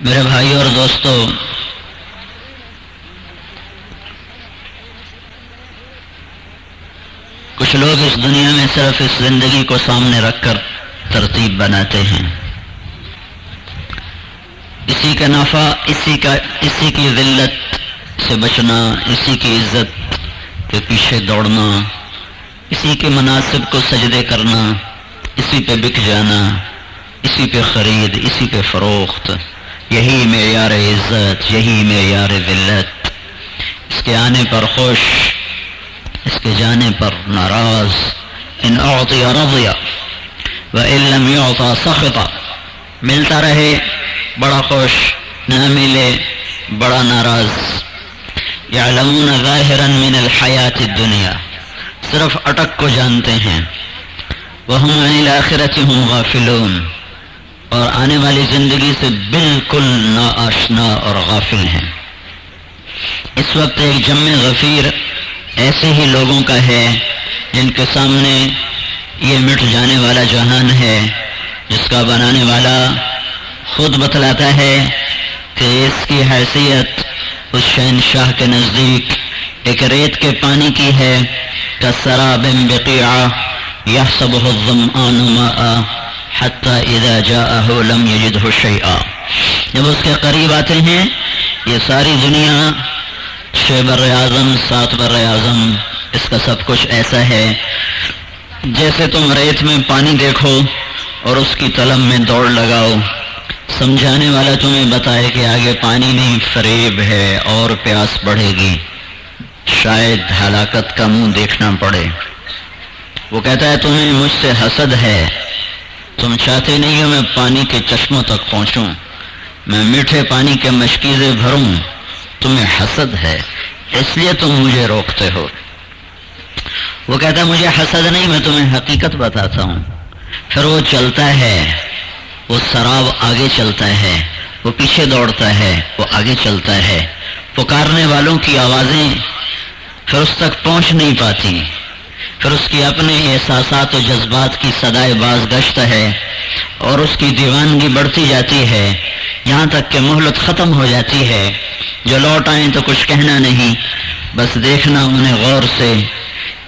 میرے بھائی اور دوستو، کچھ لوگ اس دنیا میں صرف اس زندگی کو سامنے رکھ کر ترتیب بناتے ہیں۔ اسی کا نفع، اسی کا، اسی کی ذلت سے بچنا، اسی کی عزت کے پیچھے دوڑنا، اسی کے مناسب کو سجدے کرنا، اسی پہ بک جانا، اسی پہ خرید، اسی پہ فروخت۔ یہی معیار عزت، یہی معیار ذلت۔ اس کے آنے پر خوش، اس کے جانے پر ناراض۔ ان اعطی رضیا و علم یعطا سخطا۔ ملتا رہے، بڑا خوش، نہ ملے، بڑا ناراض۔ یعلمون ظاہرا من الحیات الدنیا۔ صرف اٹک کو جانتے ہیں۔ وہم عن الاخرت ہم غافلون۔ اور آنے والی زندگی سے بالکل نا آشنا اور غافل ہیں۔ اس وقت ایک جم غفیر ایسے ہی لوگوں کا ہے جن کے سامنے یہ مٹ جانے والا جہان ہے، جس کا بنانے والا خود بتلاتا ہے کہ اس کی حیثیت اس شہنشاہ کے نزدیک ایک ریت کے پانی کی ہے، کسرا بم بقیع یہ سب حتیٰ اذا جاءه لم يجده شيئا۔ جب اس کے قریب آتے ہیں، یہ ساری دنیا چھ بر اعظم، سات بر اعظم، اس کا سب کچھ ایسا ہے۔ جیسے تم ریت میں پانی دیکھو اور اس کی طلب میں دوڑ لگاؤ، سمجھانے والا تمہیں بتائے کہ آگے پانی نہیں، فریب ہے اور پیاس بڑھے گی۔ شاید ہلاکت کا منہ دیکھنا پڑے۔ وہ کہتا ہے، تمہیں مجھ سے حسد ہے۔ تم چاہتے نہیں ہو میں پانی کے چشموں تک پہنچوں۔ میں میٹھے پانی کے مشکیزیں بھروں۔ تمہیں حسد ہے، اس لیے تم مجھے روکتے ہو۔ وہ کہتا ہے، مجھے حسد نہیں، میں تمہیں حقیقت بتاتا ہوں۔ پھر وہ چلتا ہے، وہ شراب آگے چلتا ہے، وہ پیچھے دوڑتا ہے، وہ آگے چلتا ہے۔ پکارنے والوں کی آوازیں پھر اس تک پہنچ نہیں پاتی۔ پھر اس کی اپنے احساسات و جذبات کی سدائے باز گشت ہے اور اس کی دیوانگی بڑھتی جاتی ہے۔ یہاں تک کہ مہلت ختم ہو جاتی ہے۔ جو لوٹ آئیں تو کچھ کہنا نہیں، بس دیکھنا انہیں غور سے۔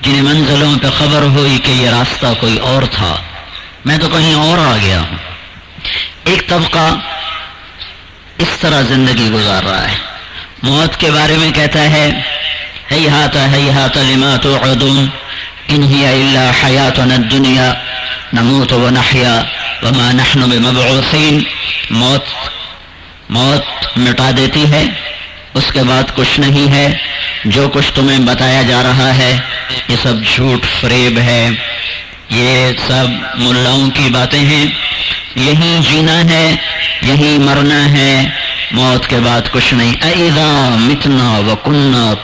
جن منزلوں پہ خبر ہوئی کہ یہ راستہ کوئی اور تھا۔ میں تو کہیں اور آ گیا ہوں۔ ایک طبقہ اس طرح زندگی گزار رہا ہے۔ موت کے بارے میں کہتا ہے ہے ہاتھ ہے ہاتھ لما توعدون ان هي الا حياتنا الدنيا، نموت ونحيا، وما نحن بمبعوثين. موت موت مٹا دیتی ہے، اس کے بعد کچھ نہیں ہے، جو کچھ تمہیں بتایا جا رہا ہے، یہ سب جھوٹ فریب ہے۔ یہ سب ملاؤں کی باتیں ہیں۔ یہی جینا ہے، یہی مرنا ہے۔ موت کے بعد کچھ نہیں۔ ایزا متنا و کنہ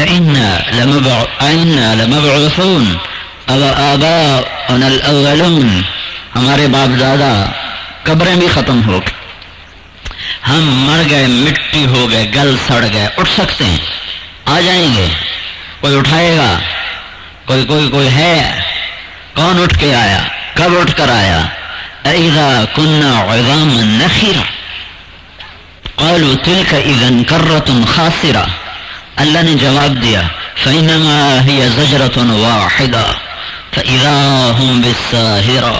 ترابن و عظامن لمبعثون او آباؤنا الاولون ہمارے باپ دادا قبریں بھی ختم ہو گئے ہم مر گئے، مٹی ہو گئے، گل سڑ گئے، اٹھ سکتے ہیں. آ جائیں گے. کوئی اٹھائے گا؟ کوئی کوئی کوئی ہے؟ کون اٹھ کے آیا؟ کب اٹھ کر آیا؟ ایزا کنہ عظام نخیرہ قالوا تلك اذا کرتن خاسرہ اللہ نے جواب دیا، فَإِنَّمَا هِيَ زَجْرَةٌ وَاحِدًا فَإِذَا هُمْ بِالسَّاهِرَةِ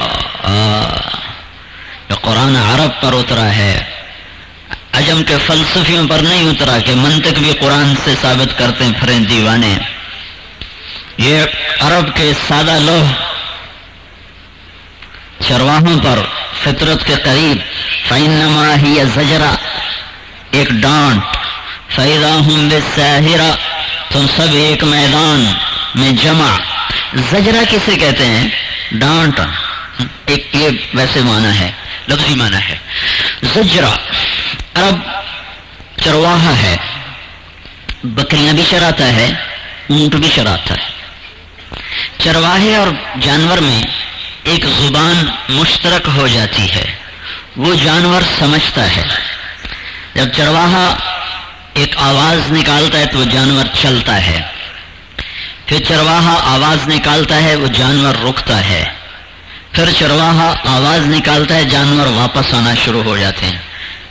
یہ قرآن عرب پر اترا ہے، عجم کے فلسفیوں پر نہیں اترا کہ منطق بھی قرآن سے ثابت کرتے ہیں پھریں دیوانے. یہ عرب کے سادہ لوہ چرواہوں پر فطرت کے قریب، فَإِنَّمَا هِيَ زَجْرَةٌ ایک ڈانٹ فیضا ہوں بے تم سب ایک میدان میں جمع۔ زجرا کسے کہتے ہیں؟ ڈانٹ۔ ایک یہ ویسے مانا ہے، لفظی مانا ہے۔ زجرا عرب چرواہا ہے۔ بکریاں بھی چراتا ہے، اونٹ بھی چراتا ہے۔ چرواہے اور جانور میں ایک زبان مشترک ہو جاتی ہے۔ وہ جانور سمجھتا ہے۔ جب چرواہا ایک آواز نکالتا ہے تو وہ جانور چلتا ہے۔ پھر چرواہا آواز نکالتا ہے، وہ جانور رکتا ہے۔ پھر چرواہا آواز نکالتا ہے، جانور واپس آنا شروع ہو جاتے ہیں۔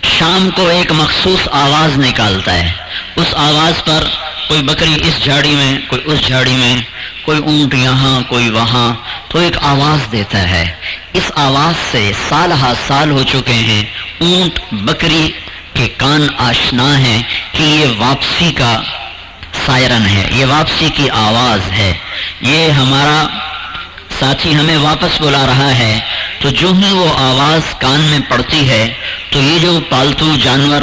شام کو ایک مخصوص آواز نکالتا ہے۔ اس آواز پر کوئی بکری اس جھاڑی میں، کوئی اس جھاڑی میں، کوئی اونٹ یہاں، کوئی وہاں، تو ایک آواز دیتا ہے۔ اس آواز سے سال ہا سال ہو چکے ہیں۔ اونٹ، بکری کے کان آشنا ہے کہ یہ واپسی کا سائرن ہے، یہ واپسی کی آواز ہے۔ یہ ہمارا ساتھی ہمیں واپس بلا رہا ہے۔ تو جو ہی وہ آواز کان میں پڑتی ہے، تو یہ جو پالتو جانور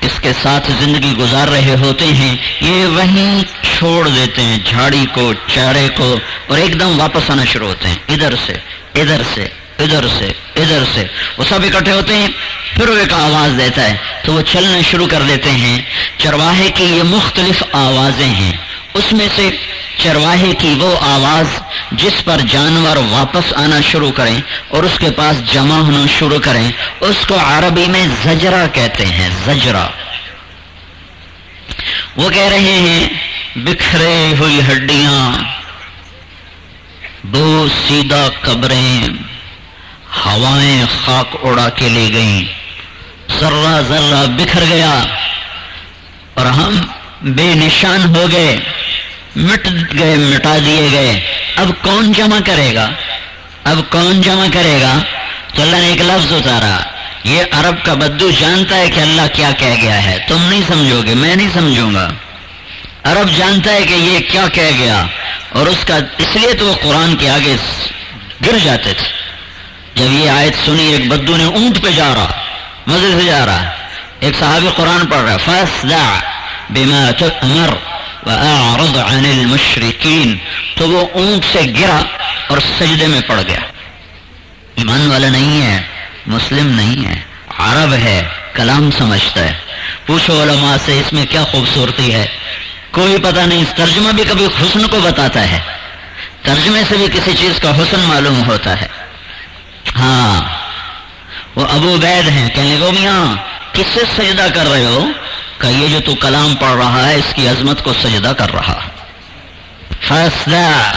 اس کے ساتھ زندگی گزار رہے ہوتے ہیں، یہ وہیں چھوڑ دیتے ہیں، جھاڑی کو، چارے کو اور ایک دم واپس آنا شروع ہوتے ہیں۔ ادھر سے ادھر سے۔ ادھر سے ادھر سے۔ وہ سب اکٹھے ہوتے ہیں، پھر وہ ایک آواز دیتا ہے۔ تو وہ چلنا شروع کر دیتے ہیں۔ چرواہے کی یہ مختلف آوازیں ہیں۔ اس میں سے چرواہے کی وہ آواز جس پر جانور واپس آنا شروع کریں اور اس کے پاس جمع ہونا شروع کریں، اس کو عربی میں زجرا کہتے ہیں زجرا وہ کہہ رہے ہیں، بکھرے ہوئی ہڈیاں دو سیدھا قبریں۔ ہوائیں خاک اڑا کے لے گئیں۔ ذرہ ذرہ بکھر گیا اور ہم بے نشان ہو گئے۔ مٹ گئے، مٹا دیے گئے۔ اب کون جمع کرے گا؟ اب کون جمع کرے گا؟ تو اللہ نے ایک لفظ اتارا۔ یہ عرب کا بدو جانتا ہے کہ اللہ کیا کہہ گیا ہے۔ تم نہیں سمجھو گے، میں نہیں سمجھوں گا۔ عرب جانتا ہے کہ یہ کیا کہہ گیا اور اس کا، اس لیے تو وہ قرآن کے آگے گر جاتے تھے۔ جب یہ آیت سنی، ایک بدو نے اونٹ پہ جا رہا، مزے سے جا رہا۔ ایک صحابی قرآن پڑھ رہا، فاسدع بما تؤمر وأعرض عن المشركين۔ تو وہ اونٹ سے گرا اور سجدے میں پڑ گیا۔ ایمان والا نہیں ہے مسلم نہیں ہے عرب ہے، کلام سمجھتا ہے۔ پوچھو علماء سے، اس میں کیا خوبصورتی ہے؟ کوئی پتہ نہیں ترجمہ بھی کبھی حسن کو بتاتا ہے۔ ترجمے سے بھی کسی چیز کا حسن معلوم ہوتا ہے۔ ہاں۔ وہ ابو بید ہیں۔ کہنے کو میاں، کس سے سجدہ کر رہے ہو؟ کہ یہ جو تو کلام پڑھ رہا ہے، اس کی عظمت کو سجدہ کر رہا۔ فیصلہ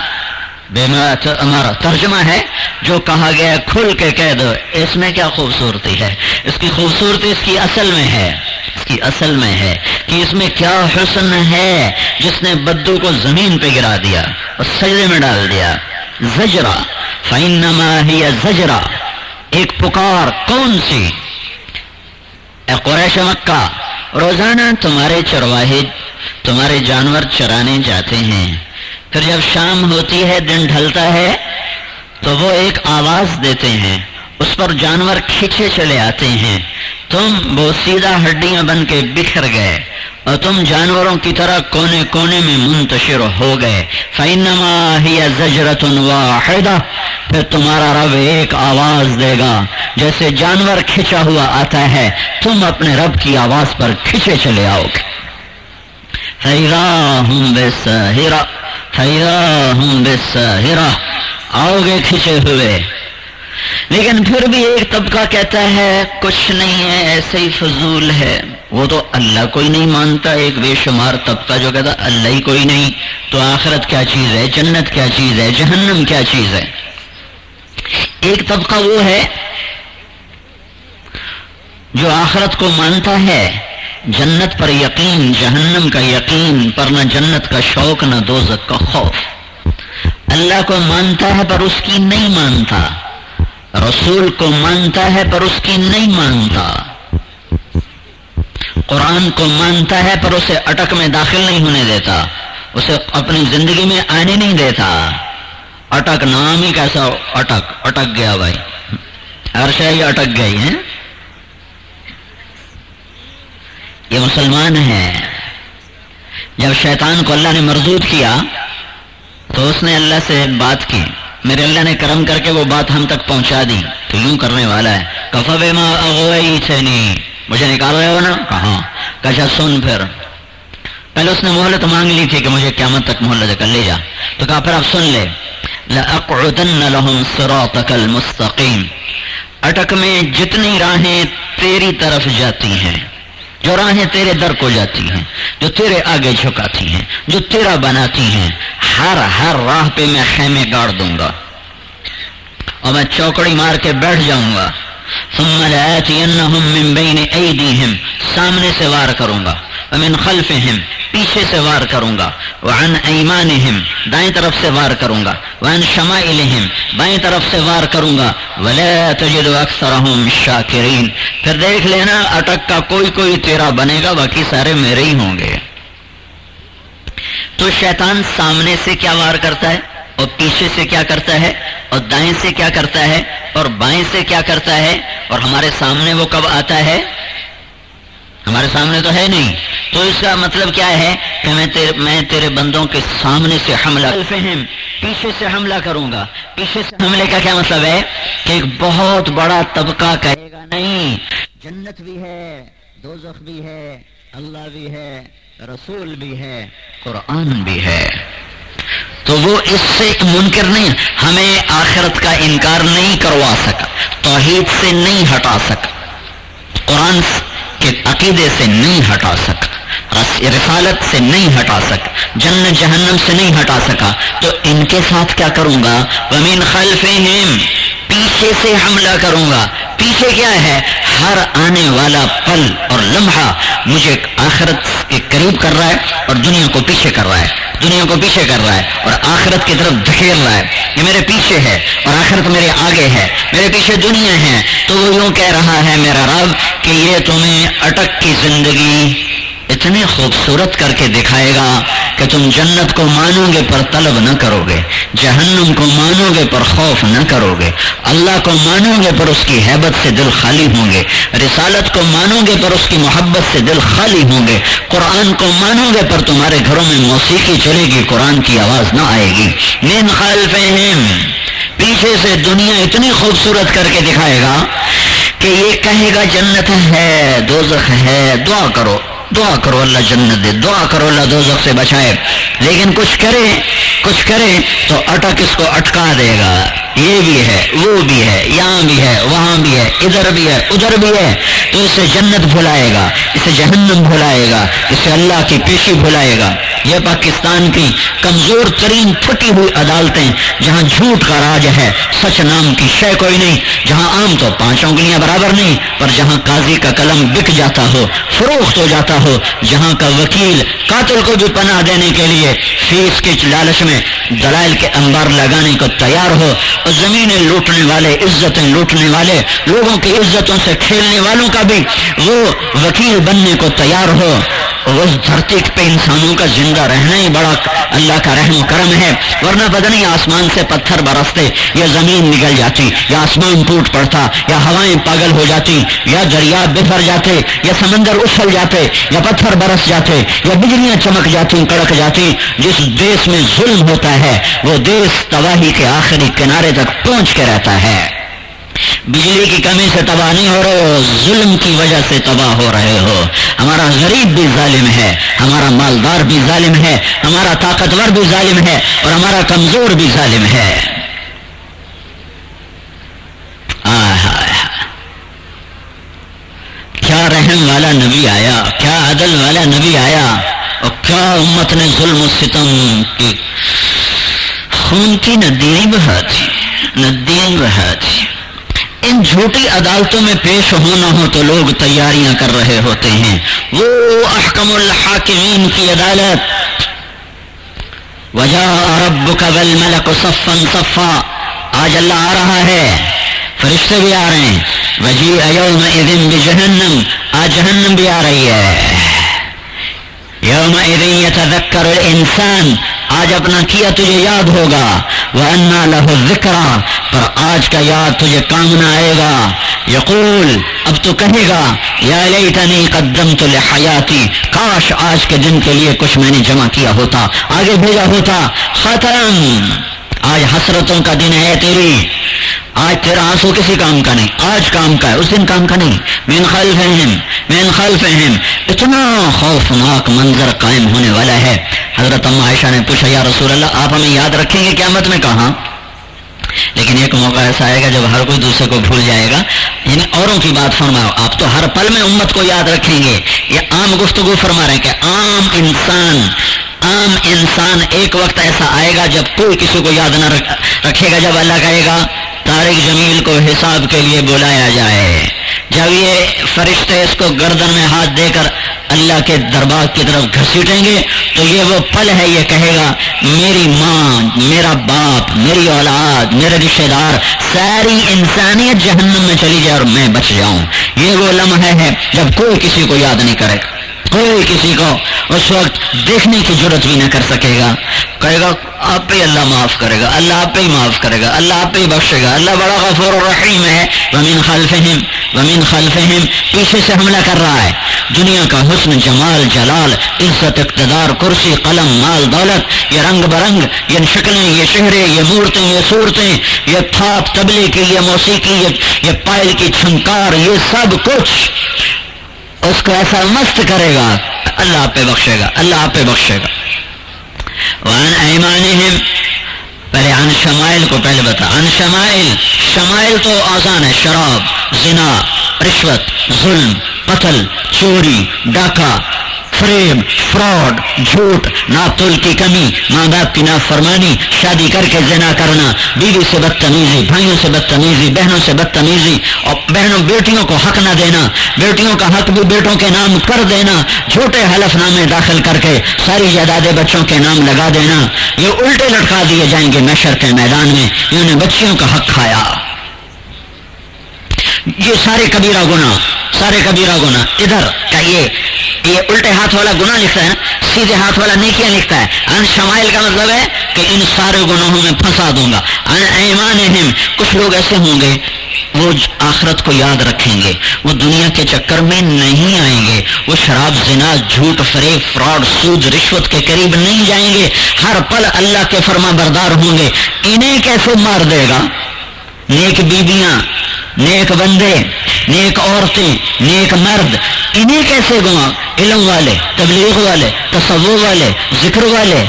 ہمارا ترجمہ ہے، جو کہا گیا کھل کے کہہ دو اس میں کیا خوبصورتی ہے؟ اس کی خوبصورتی اس کی اصل میں ہے۔ اس کی اصل میں ہے کہ اس میں کیا حسن ہے، جس نے بدو کو زمین پہ گرا دیا، اور سجدے میں ڈال دیا۔ زجرا فائنما ہی زجرا ایک پکار کون سی؟ اے قریش مکہ، روزانہ تمہارے چرواہے، تمہارے جانور چرانے جاتے ہیں۔ پھر جب شام ہوتی ہے، دن ڈھلتا ہے، تو وہ ایک آواز دیتے ہیں۔ اس پر جانور کھینچے چلے آتے ہیں۔ تم وہ سیدھا ہڈیاں بن کے بکھر گئے۔ اور تم جانوروں کی طرح کونے کونے میں منتشر ہو گئے۔ فینما ہی زجرت واحدہ پھر تمہارا رب ایک آواز دے گا، جیسے جانور کھچا ہوا آتا ہے۔ تم اپنے رب کی آواز پر کھچے چلے آؤ گے۔ ہوں بے سہرا ہوں بے آؤ گے کھچے ہوئے۔ لیکن پھر بھی ایک طبقہ کہتا ہے، کچھ نہیں ہے، ایسے ہی فضول ہے۔ وہ تو اللہ کوئی نہیں مانتا، ایک بے شمار طبقہ جو کہتا اللہ ہی کوئی نہیں۔ تو آخرت کیا چیز ہے؟ جنت کیا چیز ہے؟ جہنم کیا چیز ہے؟ ایک طبقہ وہ ہے جو آخرت کو مانتا ہے۔ جنت پر یقین، جہنم کا یقین، پر نہ جنت کا شوق، نہ دوزک کا خوف۔ اللہ کو مانتا ہے، پر اس کی نہیں مانتا۔ رسول کو مانتا ہے پر اس کی نہیں مانتا۔ قرآن کو مانتا ہے پر اسے اٹک میں داخل نہیں ہونے دیتا۔ اسے اپنی زندگی میں آنے نہیں دیتا۔ اٹک نام ہی کیسا اٹک اٹک گیا بھائی۔ ہر شہری اٹک گئی ہے یہ مسلمان ہے جب شیطان کو اللہ نے مردود کیا تو اس نے اللہ سے بات کی۔ میرے اللہ نے کرم کر کے وہ بات ہم تک پہنچا دی تو یوں کرنے والا ہے۔ کفا بے ماں مجھے نکال رہے ہو نا؟ کہاں؟ کشا سن پھر۔ پہلے اس نے مہلت مانگ لی تھی کہ مجھے قیامت تک محلت کر لے جا۔ تو کہا پھر آپ سن لے۔ لَأَقْعُدَنَّ لَهُمْ صِرَاطَكَ الْمُسْتَقِيمِ اٹک میں جتنی راہیں تیری طرف جاتی ہیں۔ جو راہیں تیرے در کو جاتی ہیں، جو تیرے آگے جھکاتی ہیں، جو تیرا بناتی ہیں، ہر ہر راہ پہ میں خیمے گاڑ دوں گا۔ اور میں چوکڑی مار کے بیٹھ جاؤں گا۔ سمجھ من بین ایدیہم، سامنے سے وار کروں گا۔ ومن خلفہم پیچھے سے وار کروں گا۔ وعن ایمانهم دائیں طرف سے وار کروں گا۔ وعن شمائلهم بائیں طرف سے وار کروں گا۔ ولا تجد اکثرهم شاکرین۔ پھر دیکھ لینا، اٹک کا کوئی کوئی تیرا بنے گا، باقی سارے میرے ہی ہوں گے۔ تو شیطان سامنے سے کیا وار کرتا ہے؟ اور پیچھے سے کیا کرتا ہے؟ اور دائیں سے کیا کرتا ہے؟ اور بائیں سے کیا کرتا ہے؟ اور ہمارے سامنے وہ کب آتا ہے؟ ہمارے سامنے تو ہے نہیں۔ تو اس کا مطلب کیا ہے کہ میں تیرے میں تیرے بندوں کے سامنے سے حملہ فہم، پیچھے سے حملہ کروں گا۔ پیچھے سے حملے کا کیا مطلب ہے؟ کہ ایک بہت بڑا طبقہ کہے گا، نہیں، جنت بھی ہے، دوزخ بھی ہے، اللہ بھی ہے، رسول بھی ہے، قرآن بھی ہے۔ تو وہ اس سے منکر نہیں، ہمیں آخرت کا انکار نہیں کروا سکا، توحید سے نہیں ہٹا سکا۔ قرآن کے عقیدے سے نہیں ہٹا سکا رسالت سے نہیں ہٹا سکا جن جہنم سے نہیں ہٹا سکا۔ تو ان کے ساتھ کیا کروں گا؟ ومین خلفہم پیچھے سے حملہ کروں گا۔ پیچھے کیا ہے؟ ہر آنے والا پل اور لمحہ مجھے آخرت کے قریب کر رہا ہے اور دنیا کو پیچھے کر رہا ہے۔ دنیا کو پیچھے کر رہا ہے اور آخرت کی طرف دھکیل رہا ہے یہ میرے پیچھے ہے اور آخرت میرے آگے ہے۔ میرے پیچھے دنیا ہے۔ تو وہ یوں کہہ رہا ہے میرا رب کہ یہ تمہیں اٹک کی زندگی اتنی خوبصورت کر کے دکھائے گا کہ تم جنت کو مانو گے پر طلب نہ کرو گے، جہنم کو مانو گے پر خوف نہ کرو گے۔ اللہ کو مانو گے پر اس کی حیبت سے دل خالی ہوں گے۔ رسالت کو مانو گے پر اس کی محبت سے دل خالی ہوں گے۔ قرآن کو مانو گے پر تمہارے گھروں میں موسیقی چلے گی، قرآن کی آواز نہ آئے گی۔ مین خالف پیچھے سے دنیا اتنی خوبصورت کر کے دکھائے گا کہ یہ کہے گا جنت ہے، دوزخ ہے، دعا کرو۔ دعا کرو اللہ جنت دے، دعا کرو اللہ دو سے بچائے۔ لیکن کچھ کرے کچھ کرے تو اٹک اس کو اٹکا دے گا؟ یہ بھی ہے، وہ بھی ہے، یہاں بھی ہے، وہاں بھی ہے، ادھر بھی ہے، ادھر بھی ہے۔ تو اسے جنت بھلائے گا، اسے جہنم بھلائے گا، اسے اللہ کی پیشی بھلائے گا۔ یہ پاکستان کی کمزور ترین پھٹی ہوئی عدالتیں، جہاں جھوٹ کا راج ہے، سچ نام کی شے کوئی نہیں، جہاں عام تو پانچ انگلیاں برابر نہیں، پر جہاں قاضی کا قلم بک جاتا ہو، فروخت ہو جاتا ہو، جہاں کا وکیل قاتل کو بھی پناہ دینے کے لیے فیس کے لالچ میں دلائل کے انبار لگانے کو تیار ہو زمینیں لوٹنے والے، عزتیں لوٹنے والے، لوگوں کی عزتوں سے کھیلنے والوں کا بھی وہ وکیل بننے کو تیار ہو۔ اس دھرتی پہ انسانوں کا زندہ رہنا ہی بڑا اللہ کا رحم و کرم ہے۔ ورنہ پتہ نہیں آسمان سے پتھر برستے یا زمین نکل جاتی، یا آسمان ٹوٹ پڑتا، یا ہوائیں پاگل ہو جاتی، یا دریا بفر جاتے، یا سمندر اچھل جاتے، یا پتھر برس جاتے، یا بجلیاں چمک جاتی، کڑک جاتی۔ جس دیش میں ظلم ہوتا ہے، وہ دیش تباہی کے آخری کنارے تک پہنچ کے رہتا ہے۔ بجلی کی کمی سے تباہ نہیں ہو رہے ہو، ظلم کی وجہ سے تباہ ہو رہے ہو۔ ہمارا غریب بھی ظالم ہے، ہمارا مالدار بھی ظالم ہے، ہمارا طاقتور بھی ظالم ہے اور ہمارا کمزور بھی ظالم ہے۔ کیا رحم والا نبی آیا، کیا عدل والا نبی آیا اور کیا امت نے ظلم و ستم کی۔ خون کی ندی بہا تھی ندی بہا تھی ان جھوٹی عدالتوں میں پیش ہونا ہو تو لوگ تیاریاں کر رہے ہوتے ہیں۔ وہ احکم الحاکمین کی عدالت۔ وجہ عرب کا بل ملک صفن صفا۔ آج اللہ آ رہا ہے۔ فرشتے بھی آ رہے ہیں۔ وجی ایوم اذن بجہنم۔ آج جہنم بھی آ رہی ہے۔ یوم اذن یتذکر الانسان۔ آج اپنا کیا تجھے یاد ہوگا۔ وَأَنَّا لَهُ لہو پر آج کا یاد تجھے کام نہ آئے گا۔ یقول، اب تو کہے گا، یا لیتنی قدم تو حیاتی کاش آج کے دن کے لیے کچھ میں نے جمع کیا ہوتا، آگے بھیجا ہوتا ختم آج حسرتوں کا دن ہے تیری۔ آج تیرا آنسو کسی کام کا نہیں، آج کام کا ہے، اس دن کام کا نہیں۔ مین خلف اہم مین خلف اہم اتنا خوفناک منظر قائم ہونے والا ہے۔ حضرت اما عائشہ نے پوچھا، یا رسول اللہ، آپ ہمیں یاد رکھیں گے قیامت میں کہاں؟ لیکن ایک موقع ایسا آئے گا جب ہر کوئی دوسرے کو بھول جائے گا۔ یعنی اوروں کی بات فرماؤ، آپ تو ہر پل میں امت کو یاد رکھیں گے۔ یہ عام گفتگو فرما رہے ہیں کہ عام انسان عام انسان ایک وقت ایسا آئے گا جب کوئی کسی کو یاد نہ رکھے گا، جب اللہ کہے گا تارک جمیل کو حساب کے لیے بلایا جائے۔ جب یہ فرشتے اس کو گردن میں ہاتھ دے کر اللہ کے دربار کی طرف گھسیٹیں گے، تو یہ وہ پل ہے، یہ کہے گا، میری ماں، میرا باپ، میری اولاد، میرے رشتے دار، ساری انسانیت جہنم میں چلی جائے اور میں بچ جاؤں۔ یہ وہ لمحہ ہے جب کوئی کسی کو یاد نہیں کرے گا۔ کوئی کسی کو اس وقت دیکھنے کی ضرورت بھی نہ کر سکے گا۔ کہے گا، آپ پہ اللہ معاف کرے گا، اللہ آپ پہ ہی معاف کرے گا، اللہ آپ پہ ہی بخشے گا۔ اللہ بڑا غفور الرحیم ہے۔ ومین خلفہم ومین خلفہم پیچھے سے حملہ کر رہا ہے۔ دنیا کا حسن، جمال، جلال، عزت، اقتدار، کرسی، قلم، مال، دولت، یہ رنگ برنگ، یہ شکلیں، یہ شہرے یہ مورتیں، یہ صورتیں، یہ تھاپ تبلے کی، یہ موسیقی، یہ پائل کی چھنکار، یہ سب کچھ اس کو ایسا مست کرے گا، اللہ آپ پہ بخشے گا، اللہ آپ پہ بخشے گا۔ وان ایمانہم، پہلے ان شمائل کو پہلے بتا۔ ان شمائل شمائل تو آسان ہے، شراب، زنا، رشوت، ظلم، قتل، چوری، ڈاکہ۔ فریب فراڈ، جھوٹ، ناپتول کی کمی، ماں باپ کی نافرمانی، شادی کر کے زنا کرنا، بیوی سے بدتمیزی، بھائیوں سے بدتمیزی، بہنوں سے بدتمیزی، اور بہنوں بیٹیوں کو حق نہ دینا، بیٹیوں کا حق بھی بیٹوں کے نام کر دینا، جھوٹے حلف نامے داخل کر کے ساری جائیدادیں بچوں کے نام لگا دینا، یہ الٹے لٹکا دیے جائیں گے میشر کے میدان میں انہوں نے بچیوں کا حق کھایا۔ یہ سارے کبیرہ گنا سارے کبیرہ گنا ادھر یہ یہ الٹے ہاتھ والا گنا لکھتا ہے نا، سیدھے ہاتھ والا نیکیاں لکھتا ہے۔ ان شمائل کا مطلب ہے کہ ان سارے گناہوں میں پھنسا دوں گا۔ ان ایمان کچھ لوگ ایسے ہوں گے، وہ آخرت کو یاد رکھیں گے۔ وہ دنیا کے چکر میں نہیں آئیں گے۔ وہ شراب، زنا، جھوٹ، فریب، فراڈ، سود، رشوت کے قریب نہیں جائیں گے۔ ہر پل اللہ کے فرما بردار ہوں گے۔ انہیں کیسے مار دے گا؟ نیک بیبیاں نیک بندے نیک عورتیں، نیک مرد انہیں کیسے گوا علم والے، تبلیغ والے تصور والے، ذکر والے،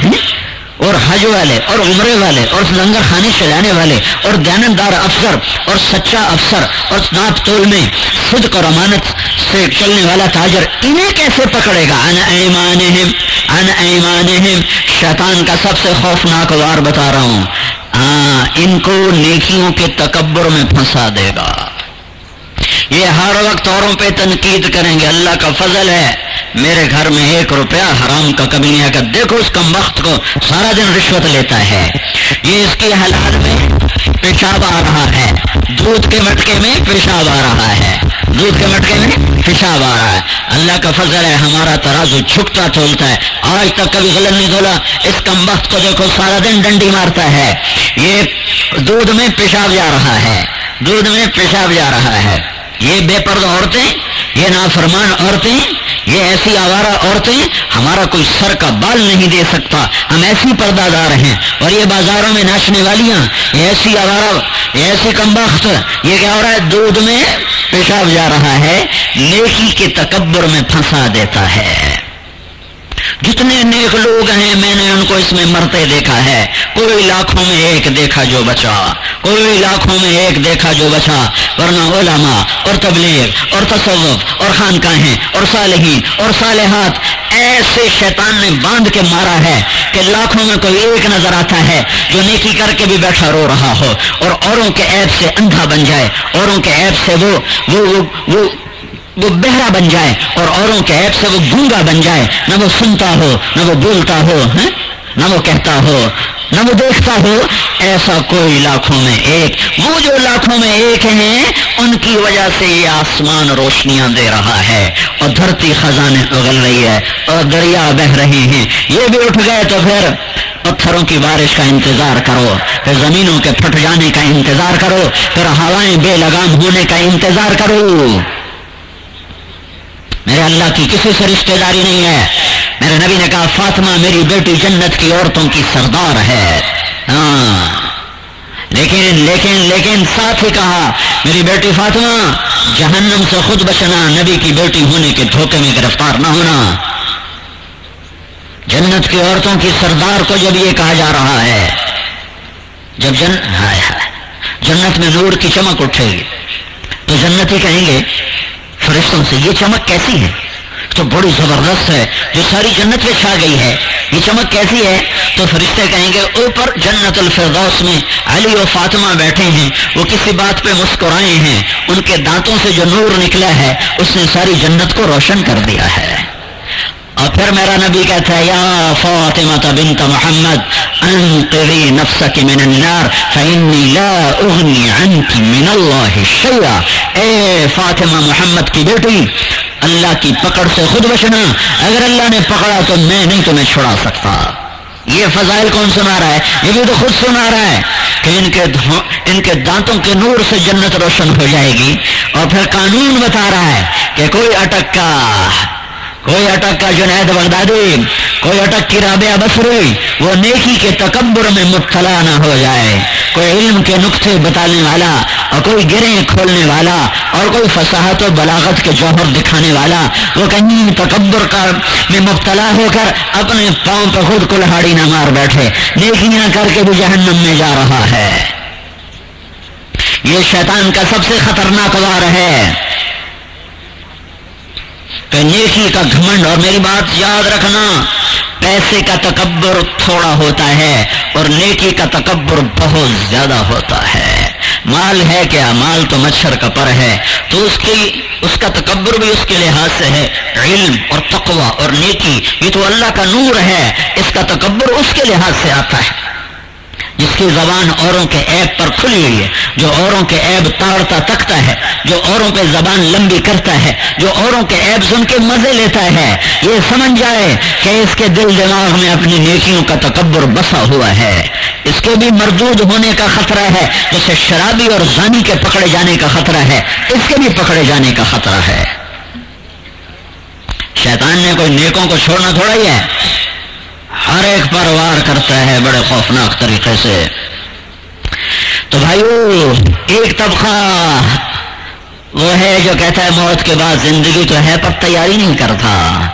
اور حج والے، اور عمرے والے، اور لنگر خانے چلانے والے، اور دیانتدار افسر، اور سچا افسر، اور ناپ تول میں خود اور امانت سے چلنے والا تاجر انہیں کیسے پکڑے گا۔ ان ایمانہم ان ایمانہم، شیطان کا سب سے خوفناک وار بتا رہا ہوں۔ ہاں ان کو نیکیوں کے تکبر میں پھنسا دے گا۔ یہ ہر وقت اوروں پہ تنقید کریں گے۔ اللہ کا فضل ہے۔ میرے گھر میں ایک روپیہ حرام کا کبھی نہیں۔ آگا دیکھو اس کم وقت کو سارا دن رشوت لیتا ہے۔ یہ اس کی حلال میں پیشاب آ رہا ہے۔ دودھ کے مٹکے میں پیشاب آ رہا ہے۔ دودھ کے مٹکے میں پیشاب آ رہا ہے۔ اللہ کا فضل ہے۔ ہمارا ترازو چھکتا تولتا ہے۔ آج تک کبھی غلط نہیں دھولا اس کم وقت کو دیکھو، سارا دن ڈنڈی مارتا ہے۔ یہ دودھ میں پیشاب جا رہا ہے۔ دودھ میں پیشاب جا رہا ہے۔ یہ بے پرد عورتیں، یہ نافرمان عورتیں، یہ ایسی آوارہ عورتیں، ہمارا کوئی سر کا بال نہیں دے سکتا۔ ہم ایسی پردہ دار ہیں۔ اور یہ بازاروں میں ناچنے والیاں، یہ ایسی آوارہ، یہ ایسی کمبخت، یہ کیا ہو رہا ہے؟ دودھ میں پیشاب جا رہا ہے، نیکی کے تکبر میں پھنسا دیتا ہے۔ جتنے نیک لوگ ہیں میں نے ان کو اس میں مرتے دیکھا ہے۔ کوئی لاکھوں میں ایک دیکھا جو بچا۔ کوئی لاکھوں میں ایک دیکھا جو بچا۔ ورنہ علماء اور تبلیغ اور تصوف اور خانقاہیں اور صالحین اور صالحات ایسے شیطان نے باندھ کے مارا ہے کہ لاکھوں میں کوئی ایک نظر آتا ہے جو نیکی کر کے بھی بیٹھا رو رہا ہو اور اوروں کے ایپ سے اندھا بن جائے۔ اوروں کے ایپ سے وہ وہ, وہ, وہ وہ بہرا بن جائے اور اوروں کے ایپ سے وہ گونگا بن جائے، نہ وہ سنتا ہو، نہ وہ بولتا ہو ہاں؟ نہ وہ کہتا ہو، نہ وہ دیکھتا ہو۔ ایسا کوئی لاکھوں میں ایک، وہ جو لاکھوں میں ایک ہیں، ان کی وجہ سے یہ آسمان روشنیاں دے رہا ہے۔ اور دھرتی خزانے اگل رہی ہے اور دریا بہ رہے ہیں۔ یہ بھی اٹھ گئے تو پھر پتھروں کی بارش کا انتظار کرو۔ پھر زمینوں کے پھٹ جانے کا انتظار کرو۔ پھر ہوائیں بے لگام ہونے کا انتظار کرو۔ میرے اللہ کی کسی سے رشتہ داری نہیں ہے۔ میرے نبی نے کہا، فاطمہ میری بیٹی جنت کی عورتوں کی سردار ہے۔ ہاں۔ لیکن لیکن لیکن ساتھ ہی کہا، میری بیٹی فاطمہ، جہنم سے خود بچنا، نبی کی بیٹی ہونے کے دھوکے میں گرفتار نہ ہونا۔ جنت کی عورتوں کی سردار کو جب یہ کہا جا رہا ہے، جب جن ہائے ہائے، جنت میں نور کی چمک اٹھے گی۔ تو جنت ہی کہیں گے فرشتوں سے، یہ چمک کیسی ہے؟ تو بڑی زبردست ہے، جو ساری جنت پہ چھا گئی ہے۔ یہ چمک کیسی ہے؟ تو فرشتے کہیں گے، اوپر جنت الفردوس میں علی و فاطمہ بیٹھے ہیں، وہ کسی بات پہ مسکرائے ہیں۔ ان کے دانتوں سے جو نور نکلا ہے، اس نے ساری جنت کو روشن کر دیا ہے۔ اور پھر میرا نبی کہتا ہے، یا فاطمہ بنت محمد، انقذی نفسك من النار فإني لا اغنی عنك من اللہ شیئا۔ اے فاطمہ محمد کی بیٹی، اللہ کی پکڑ سے خود بچنا، اگر اللہ نے پکڑا تو میں نہیں تمہیں چھڑا سکتا۔ یہ فضائل کون سنا رہا ہے؟ یہ بھی تو خود سنا رہا ہے کہ ان کے ان کے دانتوں کے نور سے جنت روشن ہو جائے گی۔ اور پھر قانون بتا رہا ہے کہ کوئی اٹک کا کوئی اٹک کا جنید بغدادی، کوئی اٹک کی رابعہ بسری وہ نیکی کے تکبر میں مبتلا نہ ہو جائے۔ کوئی علم کے نقطے بتانے والا اور کوئی گرے کھولنے والا اور کوئی فصاحت و بلاغت کے جوہر دکھانے والا، وہ کہیں تکبر کا میں مبتلا ہو کر اپنے پاؤں پہ خود کلہاڑی نہ مار بیٹھے۔ نیکیاں کر کے بھی جہنم میں جا رہا ہے۔ یہ شیطان کا سب سے خطرناک وار ہے۔ کہ نیکی کا گھمنڈ اور میری بات یاد رکھنا، پیسے کا تکبر تھوڑا ہوتا ہے اور نیکی کا تکبر بہت زیادہ ہوتا ہے۔ مال ہے کیا؟ مال تو مچھر کا پر ہے۔ تو اس کی، اس کا تکبر بھی اس کے لحاظ سے ہے۔ علم اور تقوی اور نیکی، یہ تو اللہ کا نور ہے۔ اس کا تکبر اس کے لحاظ سے آتا ہے۔ جس کی زبان اوروں کے عیب پر کھلی ہوئی ہے، جو اوروں کے عیب تاڑتا تکتا ہے، جو اوروں پہ زبان لمبی کرتا ہے، جو اوروں کے عیب سن کے مزے لیتا ہے۔ یہ سمجھ جائے کہ اس کے دل دماغ میں اپنی نیکیوں کا تکبر بسا ہوا ہے۔ اس کے بھی مردود ہونے کا خطرہ ہے جیسے شرابی اور زانی کے پکڑے جانے کا خطرہ ہے۔ اس کے بھی پکڑے جانے کا خطرہ ہے۔ شیطان نے کوئی نیکوں کو چھوڑنا تھوڑا ہی ہے۔ ہر ایک پر وار کرتا ہے بڑے خوفناک طریقے سے۔ تو بھائیو، ایک طبقہ وہ ہے جو کہتا ہے موت کے بعد زندگی تو ہے پر تیاری نہیں کرتا۔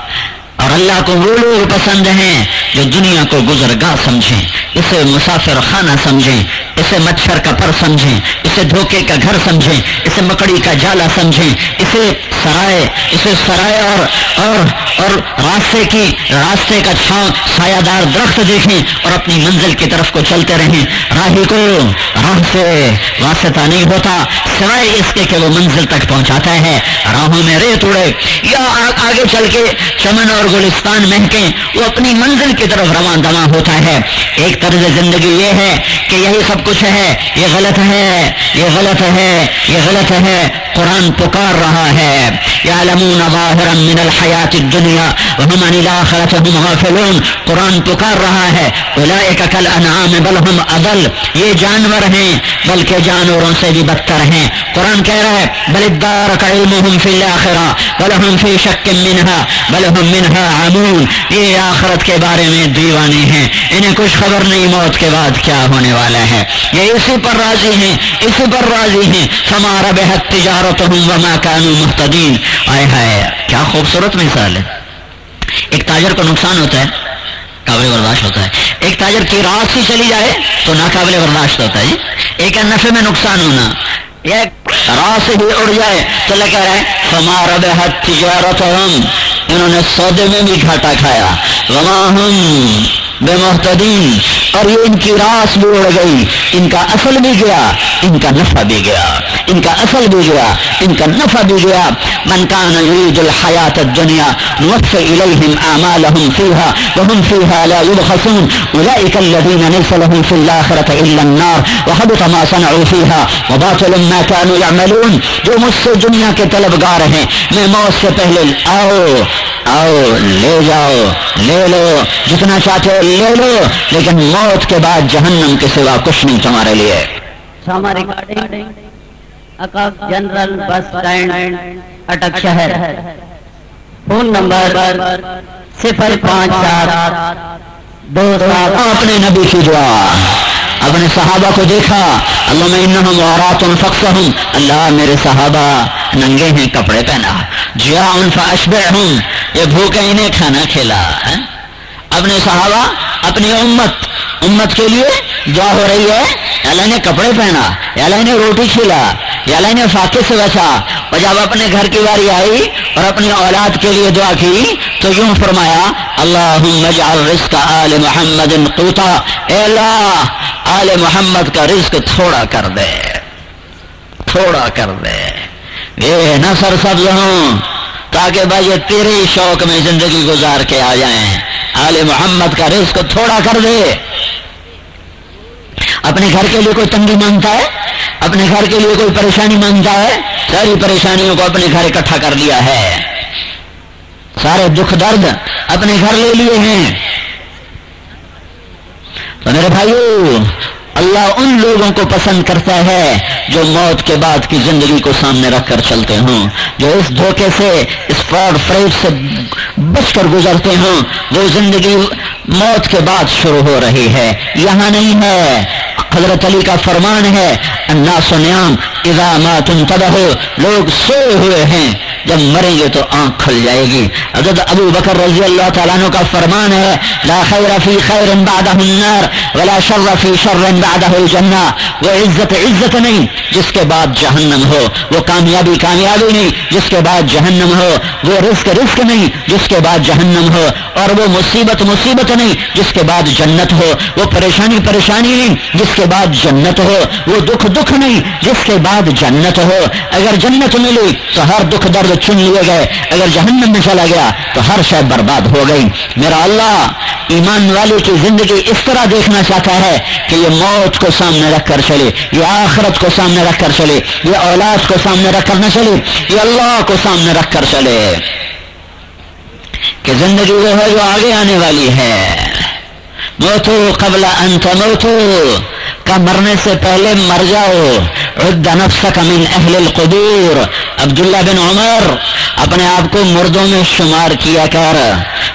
اور اللہ کو وہ لوگ پسند ہیں جو دنیا کو گزرگاہ سمجھیں، اسے مسافر خانہ سمجھیں۔ اسے مچھر کا پر سمجھیں، اسے دھوکے کا گھر سمجھیں، اسے مکڑی کا جالا سمجھیں، اسے سرائے اسے سرائے اور اور اور راستے کی، راستے کا چھاؤں سایہ دار درخت دیکھیں اور اپنی منزل کی طرف کو چلتے رہیں۔ راہی کو راہ سے واسطہ نہیں ہوتا، سوائے اس کے کہ وہ منزل تک پہنچاتا ہے۔ راہوں میں ریت اڑے، یا آگے چل کے چمن اور گلستان مہکے وہ اپنی منزل کی طرف رواں دواں ہوتا ہے۔ ایک طرز زندگی یہ ہے کہ یہی سب کچھ ہے، یہ غلط ہے، یہ غلط ہے، یہ غلط ہے، قرآن پکار رہا ہے۔ یعلمون ظاہرا من الحیات الدنیا وهم عن الاخرت هم غافلون۔ قرآن پکار رہا ہے اولئک کل انعام بل هم اضل۔ یہ جانور ہیں، بلکہ جانوروں سے بھی بدتر ہیں۔ قرآن کہہ رہا ہے، بل ادارک علمهم فی الاخرہ، بل هم فی شک منها بل هم منها عمون۔ یہ آخرت کے بارے میں دیوانے ہیں۔ انہیں کچھ خبر نہیں، موت کے بعد کیا ہونے والا ہے۔ یہ اسی پر راضی ہیں، اسی پر راضی ہیں۔ ہمارا بےحد تجارت وما کانو محتدین آئے ہائے، کیا خوبصورت مثال ہے۔ ایک تاجر کو نقصان ہوتا ہے، قابل برداشت ہوتا ہے۔ ایک تاجر کی رات ہی چلی جائے تو ناقابل برداشت ہوتا ہے جی۔ ایک نفے میں نقصان ہونا ایک راہ سے ہی اڑ جائے تو لگا رہے ہمارا بےحد تجارت ہم انہوں نے سودے میں بھی گھاٹا کھایا۔ وما ہم بمهتدين. اور یہ ان کی راس بروڑ گئی. ان کا اصل بھی گیا ان کا نفع بھی گیا. ان کا اصل بھی گیا ان کا نفع بھی گیا. من كان يريد الحياة الدنيا نوفى إليهم آمالهم فيها وهم فيها لا يبخسون أولئك الذين ليس لهم في الآخرة إلا النار وحبط ما صنعوا فيها وباطل ما كانوا يعملون جو مجھ سے دنیا کے طلبگار ہیں میں موت سے پہلے آؤ آؤ لے جاؤ لے لو جتنا چاہتے ہو لے لو لیکن موت کے بعد جہنم کے سوا کچھ نہیں تمہارے لیے۔ جنرل بس اسٹینڈ اٹک شہر۔ فون نمبر صفر پانچ چار۔ دو سات۔ اپنے نبی کی دعا۔ اپنے صحابہ کو دیکھا۔ اللہ میں انہم وارات فقصہم اللہ میرے صحابہ ننگے ہیں کپڑے پہنا۔ جیا ان فاشبع ہوں یہ بھوکے انہیں کھانا کھلا ہاں؟ اپنے صحابہ، اپنی امت امت کے لیے دعا ہو رہی ہے اللہ نے کپڑے پہنا اللہ نے روٹی کھلا اللہ نے فاقے سے بچا۔ اور جب اپنے گھر کی باری آئی اور اپنی اولاد کے لیے دعا کی، تو یوں فرمایا اللہ آل محمد قوتا۔ اے اللہ، آل محمد کا رزق تھوڑا کر دے، تھوڑا کر دے۔ یہ نہ سر سبز ہوں۔ تاکہ بھائی تیرے شوق میں زندگی گزار کے آ جائیں۔ آل محمد کا رزق تھوڑا کر دے۔ اپنے گھر کے لیے کوئی تنگی مانگتا ہے؟ اپنے گھر کے لیے کوئی پریشانی مانگتا ہے؟ ساری پریشانیوں کو اپنے گھر اکٹھا کر لیا ہے۔ سارے دکھ درد اپنے گھر لے لیے ہیں۔ تو میرے بھائیو اللہ ان لوگوں کو پسند کرتا ہے جو موت کے بعد کی زندگی کو سامنے رکھ کر چلتے ہوں، جو اس دھوکے سے، اس فراڈ فریڈ سے بچ کر گزرتے ہوں وہ زندگی موت کے بعد شروع ہو رہی ہے۔ یہاں نہیں ہے۔ حضرت علی کا فرمان ہے، الناس نیام اذا ما تنتبہ لوگ سوئے ہوئے ہیں۔ جب مریں گے تو آنکھ کھل جائے گی۔ حضرت ابو بکر رضی اللہ تعالیٰ عنہ کا فرمان ہے، لا خیر فی خیر بعدہ النار ولا شر فی شر بعدہ الجنہ۔ وہ عزت عزت نہیں، جس کے بعد جہنم ہو۔ وہ کامیابی کامیابی نہیں، جس کے بعد جہنم ہو۔ وہ رزق رزق نہیں، جس کے بعد جہنم ہو۔ اور وہ مصیبت مصیبت نہیں، جس کے بعد جنت ہو۔ وہ پریشانی پریشانی نہیں، جس کے بعد جنت ہو۔ وہ دکھ دکھ نہیں، جس کے بعد جنت ہو۔ اگر جنت ملی تو ہر دکھ، درد چن لیے گئے۔ اگر جہنم میں چلا گیا تو ہر شے برباد ہو گئی۔ میرا اللہ ایمان والے کی زندگی اس طرح دیکھنا چاہتا ہے کہ یہ موت کو سامنے رکھ کر چلے، یہ آخرت کو سامنے رکھ کر چلے، یہ اولاد کو سامنے رکھ کر نہ چلے، یہ اللہ کو سامنے رکھ کر چلے۔ کہ زندگی وہ ہے جو آگے آنے والی ہے۔ موتو قبل انت موتو کا مرنے سے پہلے مر جاؤ۔ عد نفسك من اہل القبور عبداللہ بن عمر اپنے آپ کو مردوں میں شمار کیا کر،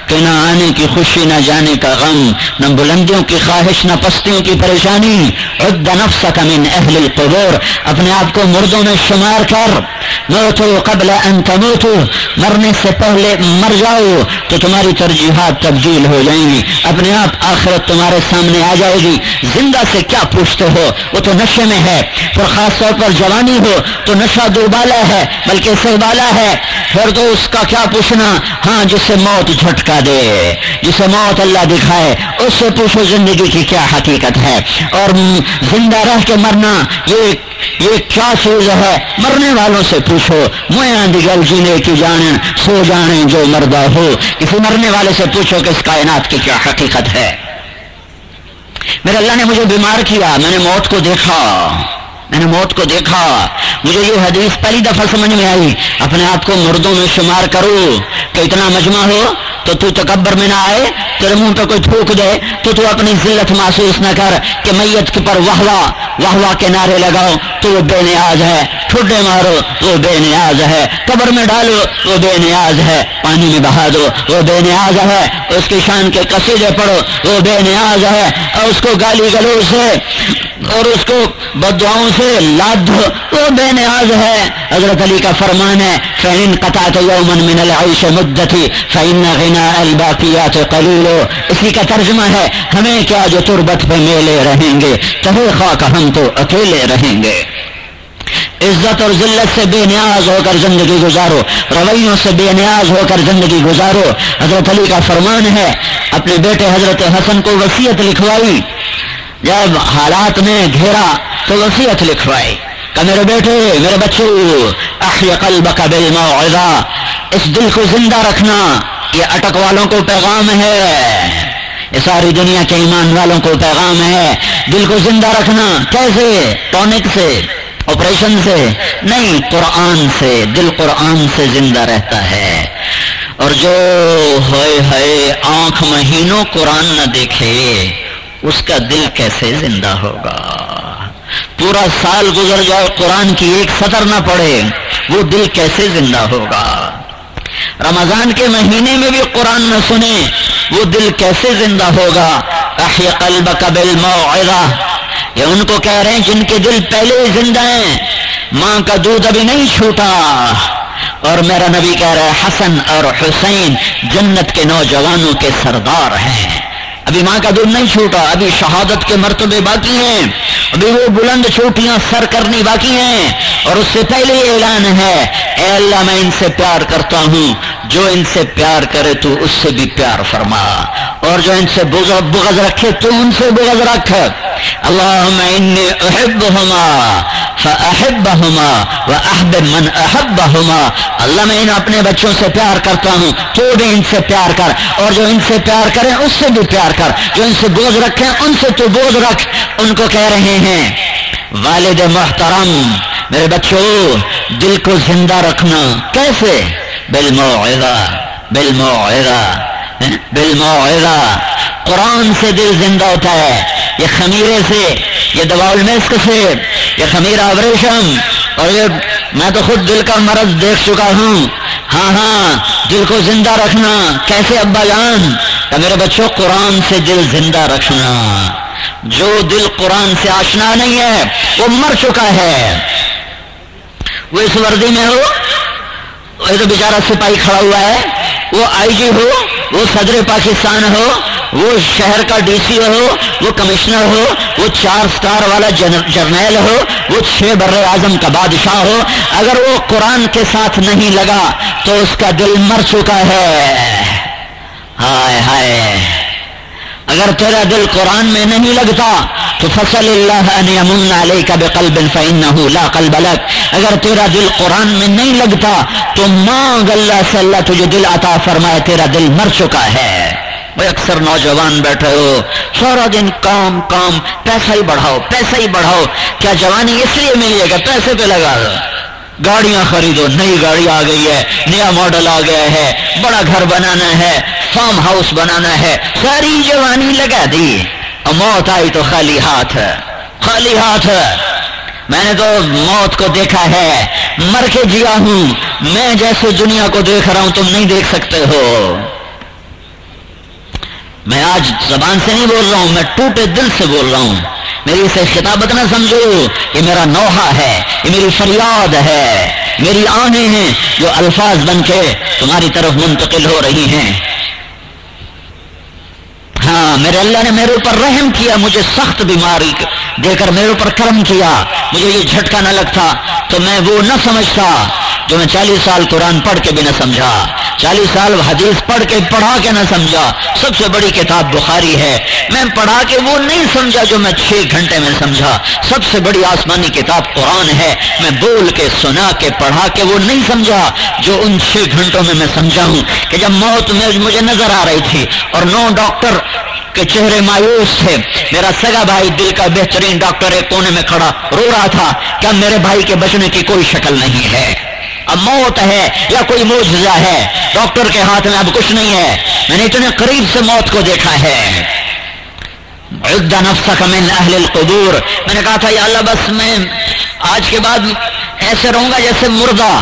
کہ نہ آنے کی خوشی، نہ جانے کا غم، نہ بلندیوں کی خواہش، نہ پستیوں کی پریشانی. عد نفسك من اہل القبور اپنے آپ کو مردوں میں شمار کر، موتو قبل ان تموتو. مرنے سے پہلے مر جاؤ، تو تمہاری ترجیحات تبدیل ہو جائیں گی. اپنے آپ آخرت تمہارے سامنے آ جائے گی. زندہ سے کیا پوچھتے ہو؟ وہ تو نشے میں ہے. اور خاص خاص طور پر جوانی ہو تو نشہ دو بالا ہے، بلکہ سے بالا ہے۔ پھر تو اس کا کیا پوچھنا؟ ہاں جس سے موت جھٹکا دے، جسے موت اللہ دکھائے، اس سے پوچھو زندگی کی کیا حقیقت ہے۔ اور زندہ رہ کے مرنا یہ یہ کیا چیز ہے؟ مرنے والوں سے پوچھو۔ میں دگل جینے کی جانن سو جانے جو مردہ ہو۔ کسی مرنے والے سے پوچھو کہ اس کائنات کی کیا حقیقت ہے۔ میرے اللہ نے مجھے بیمار کیا، میں نے موت کو دیکھا۔ میں نے موت کو دیکھا۔ مجھے یہ حدیث پہلی دفعہ سمجھ میں آئی۔ اپنے آپ کو مردوں میں شمار کرو۔ کہ اتنا مجمع ہو تو تو تکبر میں نہ آئے، تیرے منہ پہ کوئی تھوک دے تو تو اپنی ذلت محسوس نہ کر کہ میت کے پر واہ واہ کے نعرے لگاؤ تو وہ بے نیاز ہے۔ ٹھڈے مارو وہ بے نیاز ہے۔ قبر میں ڈالو وہ بے نیاز ہے۔ پانی میں بہا دو وہ بے نیاز ہے۔ اس کی شان کے قصیدے پڑھو وہ بے نیاز ہے۔ اور اس کو گالی گلو سے اور اس کو بدعاؤں سے لاد دو وہ بے نیاز ہے۔ حضرت علی کا فرمان ہے، فَإِن قَطَعْتَ يَوْمًا مِنَ الْعَيْشِ مُدَّتِ فَإِنَّ غِنَا الْبَاقِيَاتِ قَلِيلُ۔ اسی کا ترجمہ ہے، ہمیں کیا جو تربت پہ میلے رہیں گے تہے خواہ کا ہم تو اکیلے رہیں گے۔ عزت اور ذلت سے بے نیاز ہو کر زندگی گزارو، رویوں سے بے نیاز ہو کر زندگی گزارو۔ حضرت علی کا فرمان ہے، اپنے بیٹے حضرت حسن کو وسیعت لکھوائی۔ جب حالات میں گھیرا تو وسیعت لکھوائی کہ میرے بیٹے میرے بچے احی قلب کا بل اس دل کو زندہ رکھنا یہ اٹک والوں کو پیغام ہے. یہ ساری دنیا کے ایمان والوں کو پیغام ہے. دل کو زندہ رکھنا کیسے؟ ٹونک سے آپریشن سے. نہیں، قرآن سے. دل قرآن سے زندہ رہتا ہے. اور جو ہوئے ہوئے آنکھ مہینوں قرآن نہ دیکھے، اس کا دل کیسے زندہ ہوگا؟ پورا سال گزر جائے، قرآن کی ایک سطر نہ پڑے، وہ دل کیسے زندہ ہوگا؟ رمضان کے مہینے میں بھی قرآن نہ سنے، وہ دل کیسے زندہ ہوگا؟ قلب قبل یہ ان کو کہہ رہے ہیں جن کے دل پہلے ہی زندہ ہیں، ماں کا دودھ ابھی نہیں چھوٹا اور میرا نبی کہہ رہا ہے، حسن اور حسین جنت کے نوجوانوں کے سردار ہیں۔ ابھی ماں کا دودھ نہیں چھوٹا، ابھی شہادت کے مرتبے باقی ہیں، ابھی وہ بلند چھوٹیاں سر کرنی باقی ہیں، اور اس سے پہلے یہ اعلان ہے، اے اللہ میں ان سے پیار کرتا ہوں، جو ان سے پیار کرے تو اس سے بھی پیار فرما، اور جو ان سے بغض رکھے تو ان سے بغض رکھ۔ اللہ میں احب ہوما احب من احبہما۔ اللہ میں ان اپنے بچوں سے پیار کرتا ہوں، تو بھی ان سے پیار کر، اور جو ان سے پیار کرے اس سے بھی پیار کر جو ان سے بوجھ رکھے ان سے تو بوجھ رکھ۔ ان کو کہہ رہے ہیں، والد محترم، میرے بچوں، دل کو زندہ رکھنا۔ کیسے؟ بل موغا بل موغا بل قرآن سے دل زندہ ہوتا ہے۔ یہ خمیرے سے، یہ دبا المسک سے، یہ خمیر آبریشم۔ اور یہ میں تو خود دل کا مرض دیکھ چکا ہوں۔ ہاں ہاں دل کو زندہ رکھنا۔ کیسے ابا جان؟ میرے بچوں قرآن سے دل زندہ رکھنا، جو دل قرآن سے آشنا نہیں ہے، وہ مر چکا ہے۔ وہ اس وردی میں ہو، وہ تو بیچارہ سپاہی کھڑا ہوا ہے، وہ آئی جی ہو، وہ صدر پاکستان ہو، وہ شہر کا ڈی سی ہو، وہ کمشنر ہو، وہ چار سٹار والا جرنیل ہو، وہ چھ بر اعظم کا بادشاہ ہو۔ اگر وہ قرآن کے ساتھ نہیں لگا، تو اس کا دل مر چکا ہے۔ ہائے ہائے۔ اگر تیرا دل قرآن میں نہیں لگتا تو فصل اللہ کا بقلب فإنه لا قلب لك اگر تیرا دل قرآن میں نہیں لگتا تو مانگ اللہ سے اللہ تجھے دل عطا فرمائے، تیرا دل مر چکا ہے۔ وہ اکثر نوجوان بیٹھے ہو، سارا دن کام کام، پیسہ ہی بڑھاؤ، پیسہ ہی بڑھاؤ۔ کیا جوانی اس لیے ملیے گا پیسے پہ لگا دو؟ گاڑیاں خریدو، نئی گاڑی آ گئی ہے، نیا ماڈل آ گیا ہے، بڑا گھر بنانا ہے فارم ہاؤس بنانا ہے، ساری جوانی لگا دی۔ اور موت آئی تو خالی ہاتھ خالی ہاتھ میں نے تو موت کو دیکھا ہے۔ مر کے جیا ہوں۔ میں جیسے دنیا کو دیکھ رہا ہوں، تم نہیں دیکھ سکتے ہو۔ میں آج زبان سے نہیں بول رہا ہوں، میں ٹوٹے دل سے بول رہا ہوں۔ میری اسے خطابت نہ سمجھو یہ میرا نوحہ ہے، یہ میری فریاد ہے۔ میری آنیں ہیں جو الفاظ بن کے تمہاری طرف منتقل ہو رہی ہیں۔ ہاں میرے اللہ نے میرے اوپر رحم کیا، مجھے سخت بیماری دے کر میرے اوپر کرم کیا۔ مجھے یہ جھٹکا نہ لگتا تو میں وہ نہ سمجھتا جو میں چالیس سال قرآن پڑھ کے بھی نہ سمجھا۔ چالیس سال حدیث پڑھ کے پڑھا کے نہ سمجھا۔ سب سے بڑی کتاب بخاری ہے۔ میں پڑھا کے وہ نہیں سمجھا جو میں چھ گھنٹے میں سمجھا۔ سب سے بڑی آسمانی کتاب قرآن ہے۔ میں بول کے، سنا کے، پڑھا کے وہ نہیں سمجھا جو ان چھ گھنٹوں میں میں سمجھا ہوں کہ جب موت میں مجھے نظر آ رہی تھی اور نو ڈاکٹر کے چہرے مایوس تھے۔ میرا سگا بھائی دل کا بہترین ڈاکٹر ایک کونے میں کھڑا رو رہا تھا۔ کیا میرے بھائی کے بچنے کی کوئی شکل نہیں ہے؟ اب موت ہے یا کوئی معجزہ ہے؟ ڈاکٹر کے ہاتھ میں اب کچھ نہیں ہے۔ میں نے اتنے قریب سے موت کو دیکھا ہے۔ من اہل القدور میں نے کہا تھا، یا اللہ، بس میں آج کے بعد ایسے رہوں گا جیسے مردہ۔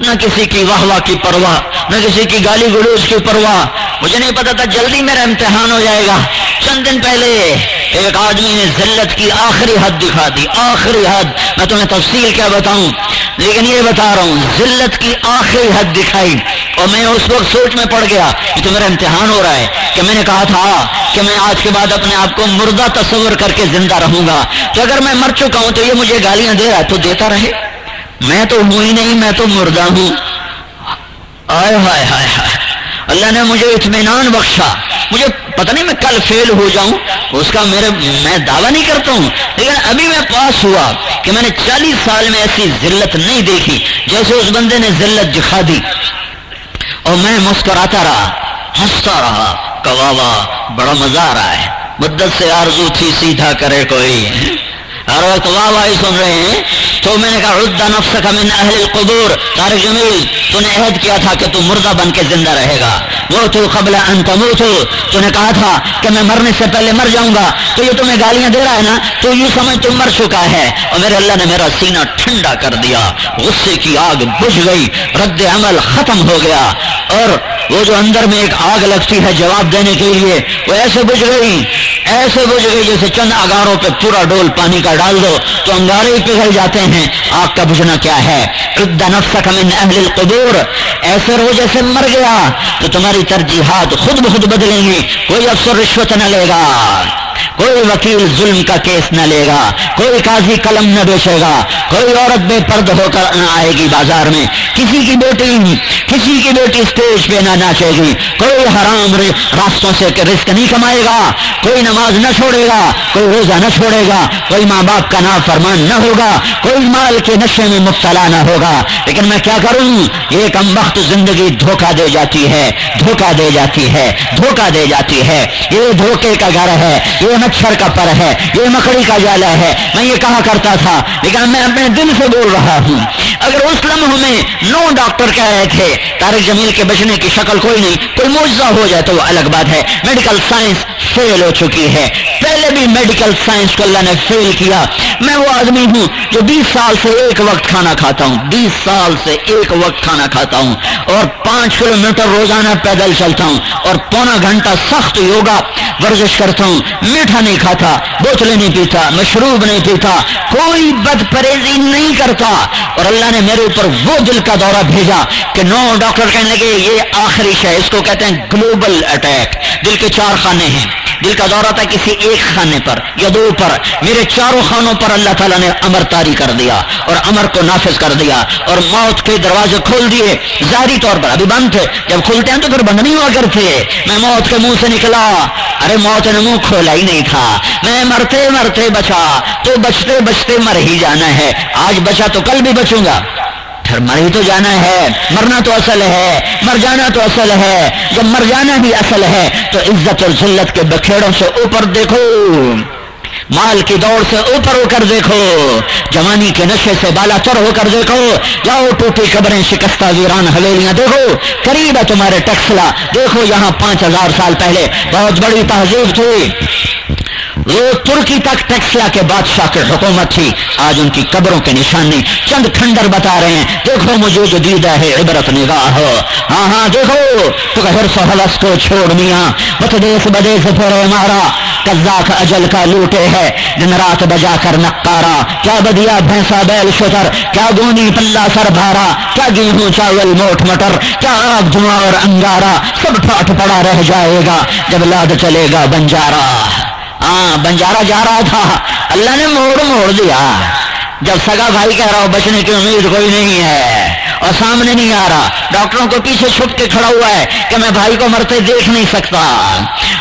نہ کسی کی واہ واہ کی پرواہ، نہ کسی کی گالی گلوچ کی پرواہ۔ مجھے نہیں پتا تھا، جلدی میرا امتحان ہو جائے گا۔ چند دن پہلے ایک آدمی نے ذلت کی آخری حد دکھا دی، آخری حد۔ میں تمہیں تفصیل کیا بتاؤں۔ لیکن یہ بتا رہا ہوں، ذلت کی آخری حد دکھائی۔ اور میں اس وقت سوچ میں پڑ گیا کہ تو میرا امتحان ہو رہا ہے، کہ میں نے کہا تھا کہ میں آج کے بعد اپنے آپ کو مردہ تصور کر کے زندہ رہوں گا۔ تو اگر میں مر چکا ہوں تو یہ مجھے گالیاں دے رہا ہے، تو دیتا رہے۔ میں تو ہوں ہی نہیں، میں تو مردہ ہوں۔ آئے ہائے ہائے ہائے۔ اللہ نے مجھے اطمینان بخشا۔ مجھے پتہ نہیں میں کل فیل ہو جاؤں، اس کا میرے میں دعویٰ نہیں کرتا ہوں، لیکن ابھی میں پاس ہوا کہ میں نے چالیس سال میں ایسی ذلت نہیں دیکھی، جیسے اس بندے نے ذلت دکھا دی۔ اور میں مسکراتا رہا، ہنستا رہا کوا بڑا مزہ آ رہا ہے۔ مدت سے آرزو تھی، سیدھا کرے کوئی۔ ہر وقت واہ واہ سن رہے ہیں۔ تو میں نے کہا ردا نفس کا من اہل القبور۔ تارک جمیل تو نے عہد کیا تھا کہ تو مردہ بن کے زندہ رہے گا۔ وہ تو قبل ان تموت تو نے کہا تھا کہ میں مرنے سے پہلے مر جاؤں گا۔ تو یہ تمہیں گالیاں دے رہا ہے نا؟ تو یوں سمجھ تو مر چکا ہے۔ اور میرے اللہ نے میرا سینہ ٹھنڈا کر دیا۔ غصے کی آگ بجھ گئی۔ رد عمل ختم ہو گیا۔ اور وہ جو اندر میں ایک آگ لگتی ہے جواب دینے کے لیے، وہ ایسے بجھ گئی، ایسے بجھ گئی جیسے چند اگاروں پہ پورا ڈول پانی کا ڈال دو، تو انگارے ہی پگھل جاتے ہیں۔ آگ کا بجھنا کیا ہے؟ من اہل القبور۔ ایسے رو جیسے مر گیا، تو تمہاری ترجیحات خود بخود بدلیں گی۔ کوئی افسر رشوت نہ لے گا۔ کوئی وکیل ظلم کا کیس نہ لے گا، کوئی قاضی قلم نہ بیچے گا، کوئی عورت بے پرد ہو کر نہ آئے گی بازار میں۔ کسی کی بیٹی، کسی کی بیٹی اسٹیج پہ نہ ناچے گی۔ کوئی حرام راستوں سے رزق نہیں کمائے گا، کوئی نماز نہ چھوڑے گا، کوئی روزہ نہ چھوڑے گا، کوئی ماں باپ کا نام فرمان نہ ہوگا، کوئی مال کے نشے میں مبتلا نہ ہوگا۔ لیکن میں کیا کروں؟ یہ کم وقت زندگی دھوکہ دے جاتی ہے، دھوکہ دے جاتی ہے، دھوکہ دے جاتی ہے۔ یہ دھوکے کا گھر ہے، یہ مچھر کا پر ہے، یہ مکڑی کا جالا ہے۔ میں یہ کہا کرتا تھا، لیکن میں اپنے دل سے بول رہا ہوں۔ اگر اس لمحوں میں نو ڈاکٹر کہہ رہے تھے طارق جمیل کے بچنے کی شکل کوئی نہیں، کوئی معجزہ ہو جائے تو وہ الگ بات ہے۔ میڈیکل سائنس فیل ہو چکی ہے۔ پہلے بھی میڈیکل سائنس کو اللہ نے فیل کیا۔ میں وہ آدمی ہوں جو بیس سال سے ایک وقت کھانا کھاتا ہوں۔ بیس سال سے ایک وقت کھانا کھاتا ہوں۔ اور پانچ کلو میٹر روزانہ پیدل چلتا ہوں۔ اور پونا گھنٹہ سخت یوگا ورزش کرتا ہوں۔ میٹھا نہیں کھاتا، بوتلیں نہیں پیتا، مشروب نہیں پیتا، کوئی بد پریزی نہیں کرتا۔ اور اللہ نے میرے اوپر وہ دل کا دورہ بھیجا کہ نو ڈاکٹر کہنے لگے، یہ آخری شہ اس کو کہتے ہیں گلوبل اٹیک۔ دل کے چار خانے ہیں۔ دل کا دورہ تھا کسی ایک خانے پر یا دو پر۔ میرے چاروں خانوں پر اللہ تعالیٰ نے امر تاری کر دیا اور امر کو نافذ کر دیا اور موت کے دروازے کھول دیے۔ ظاہری طور پر ابھی بند تھے۔ جب کھلتے ہیں تو پھر بند نہیں ہوا کرتے۔ میں موت کے منہ سے نکلا۔ ارے موت نے منہ کھولا ہی نہیں تھا۔ میں مرتے مرتے بچا۔ تو بچتے بچتے مر ہی جانا ہے۔ آج بچا تو کل بھی بچوں گا۔ پھر مر ہی تو جانا ہے، مرنا تو اصل ہے، مر جانا تو اصل ہے، جب مر جانا بھی اصل ہے تو عزت اور ذلت کے بکھیڑوں سے اوپر دیکھو، مال کی دوڑ سے اوپر ہو کر دیکھو، جوانی کے نشے سے بالا چر ہو کر دیکھو، جاؤ ٹوٹی قبریں شکستہ ویران حویلیاں دیکھو، قریب ہے تمہارے ٹکسلا دیکھو یہاں پانچ ہزار سال پہلے بہت بڑی تہذیب تھی۔ وہ ترکی تک ٹیکسلا کے بادشاہ کی حکومت تھی۔ آج ان کی قبروں کے نشانی چند کھنڈر بتا رہے ہیں۔ دیکھو مجھے جو دیدہ ہے عبرت نگاہ۔ ہو ہاں ہاں دیکھو۔ تو حلس کو چھوڑ میاں۔ بتدیس بدیس پھرے مارا۔ کزاک اجل کا لوٹے ہے۔ دن رات بجا کر نقارا۔ کیا بدیا بھینسا بیل شتر کیا گونی پلہ سر بھارا؟ کیا گیہوں چاول موٹ مٹر؟ کیا آگ دھواں اور انگارا؟ سب ٹھاٹ پڑا رہ جائے گا۔ جب لاد چلے گا بنجارا۔ ہاں بنجارا جا رہا تھا۔ اللہ نے موڑ موڑ دیا۔ جب سگا بھائی کہہ رہا ہو، بچنے کی امید کوئی نہیں ہے۔ اور سامنے نہیں آ رہا۔ ڈاکٹروں کو پیچھے چھپ کے کھڑا ہوا ہے کہ میں بھائی کو مرتے دیکھ نہیں سکتا۔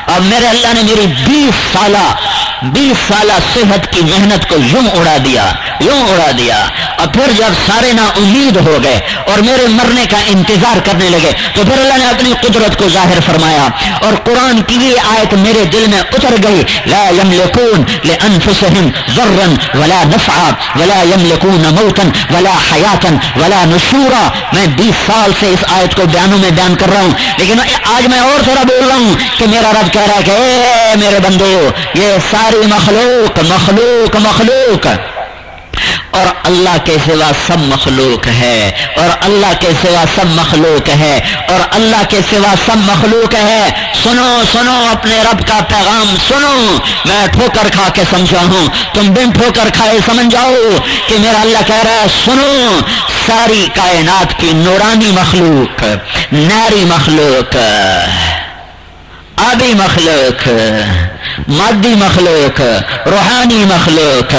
اور میرے اللہ نے میری بیس سالہ بیس سالہ صحت کی محنت کو یوں اڑا دیا، یوں اڑا دیا۔ اور پھر جب سارے نا امید ہو گئے اور میرے مرنے کا انتظار کرنے لگے، تو پھر اللہ نے اپنی قدرت کو ظاہر فرمایا۔ اور قرآن کی یہ آیت میرے دل میں اتر گئی، لا يملكون لانفسهم ضرا ولا نفعا ولا يملكون موتا ولا حیاتا ولا نشورا۔ میں بیس سال سے اس آیت کو بیانوں میں بیان کر رہا ہوں، لیکن آج میں اور تھوڑا بول رہا ہوں کہ میرا رب کہہ رہا ہے کہ اے میرے بندو، یہ سارے ساری مخلوق مخلوق مخلوق۔ اور اللہ کے سوا سب مخلوق ہے، اور اللہ کے سوا سب مخلوق ہے، اور اللہ کے سوا سب مخلوق ہے۔ سنو سنو اپنے رب کا پیغام، سنو۔ میں ٹھوکر کھا کے سمجھا ہوں، تم بن ٹھوکر کھائے سمجھ جاؤ کہ میرا اللہ کہہ رہا ہے، سنو۔ ساری کائنات کی نورانی مخلوق ناری مخلوق۔ آبی مخلوق، مادی مخلوق، روحانی مخلوق،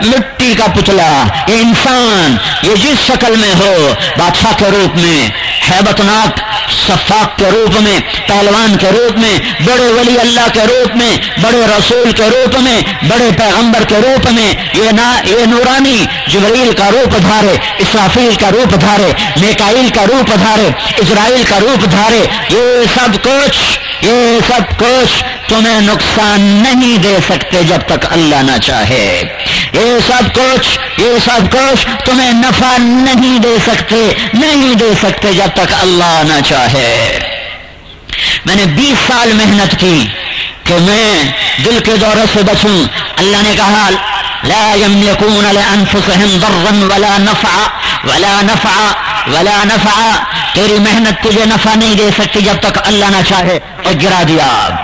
مٹی کا پتلا، یہ انسان، یہ جس شکل میں ہو، بادشاہ کے روپ میں، حیبت ناک صفاق کے روپ میں، پہلوان کے روپ میں، بڑے ولی اللہ کے روپ میں، بڑے رسول کے روپ میں، بڑے پیغمبر کے روپ میں، یہ نا، یہ نورانی جبریل کا روپ دھارے، اسرافیل کا روپ دھارے میکائل کا روپ دھارے، اسرائیل کا روپ دھارے، یہ سب کچھ، یہ سب کچھ تمہیں نقصان نہیں دے سکتے جب تک اللہ نہ چاہے۔ یہ سب کچھ، یہ سب کچھ تمہیں نفع نہیں دے سکتے، نہیں دے سکتے جب تک اللہ نہ چاہے۔ ہے۔ میں نے بیس سال محنت کی کہ میں دل کے دورے سے بچوں۔ اللہ نے کہا، لا يملكون لأنفسهم ضرا ولا نفعا ولا نفعا، ولا نفع تیری محنت تجھے نفع نہیں دے سکتی جب تک اللہ نہ چاہے۔ اور گرا دیا۔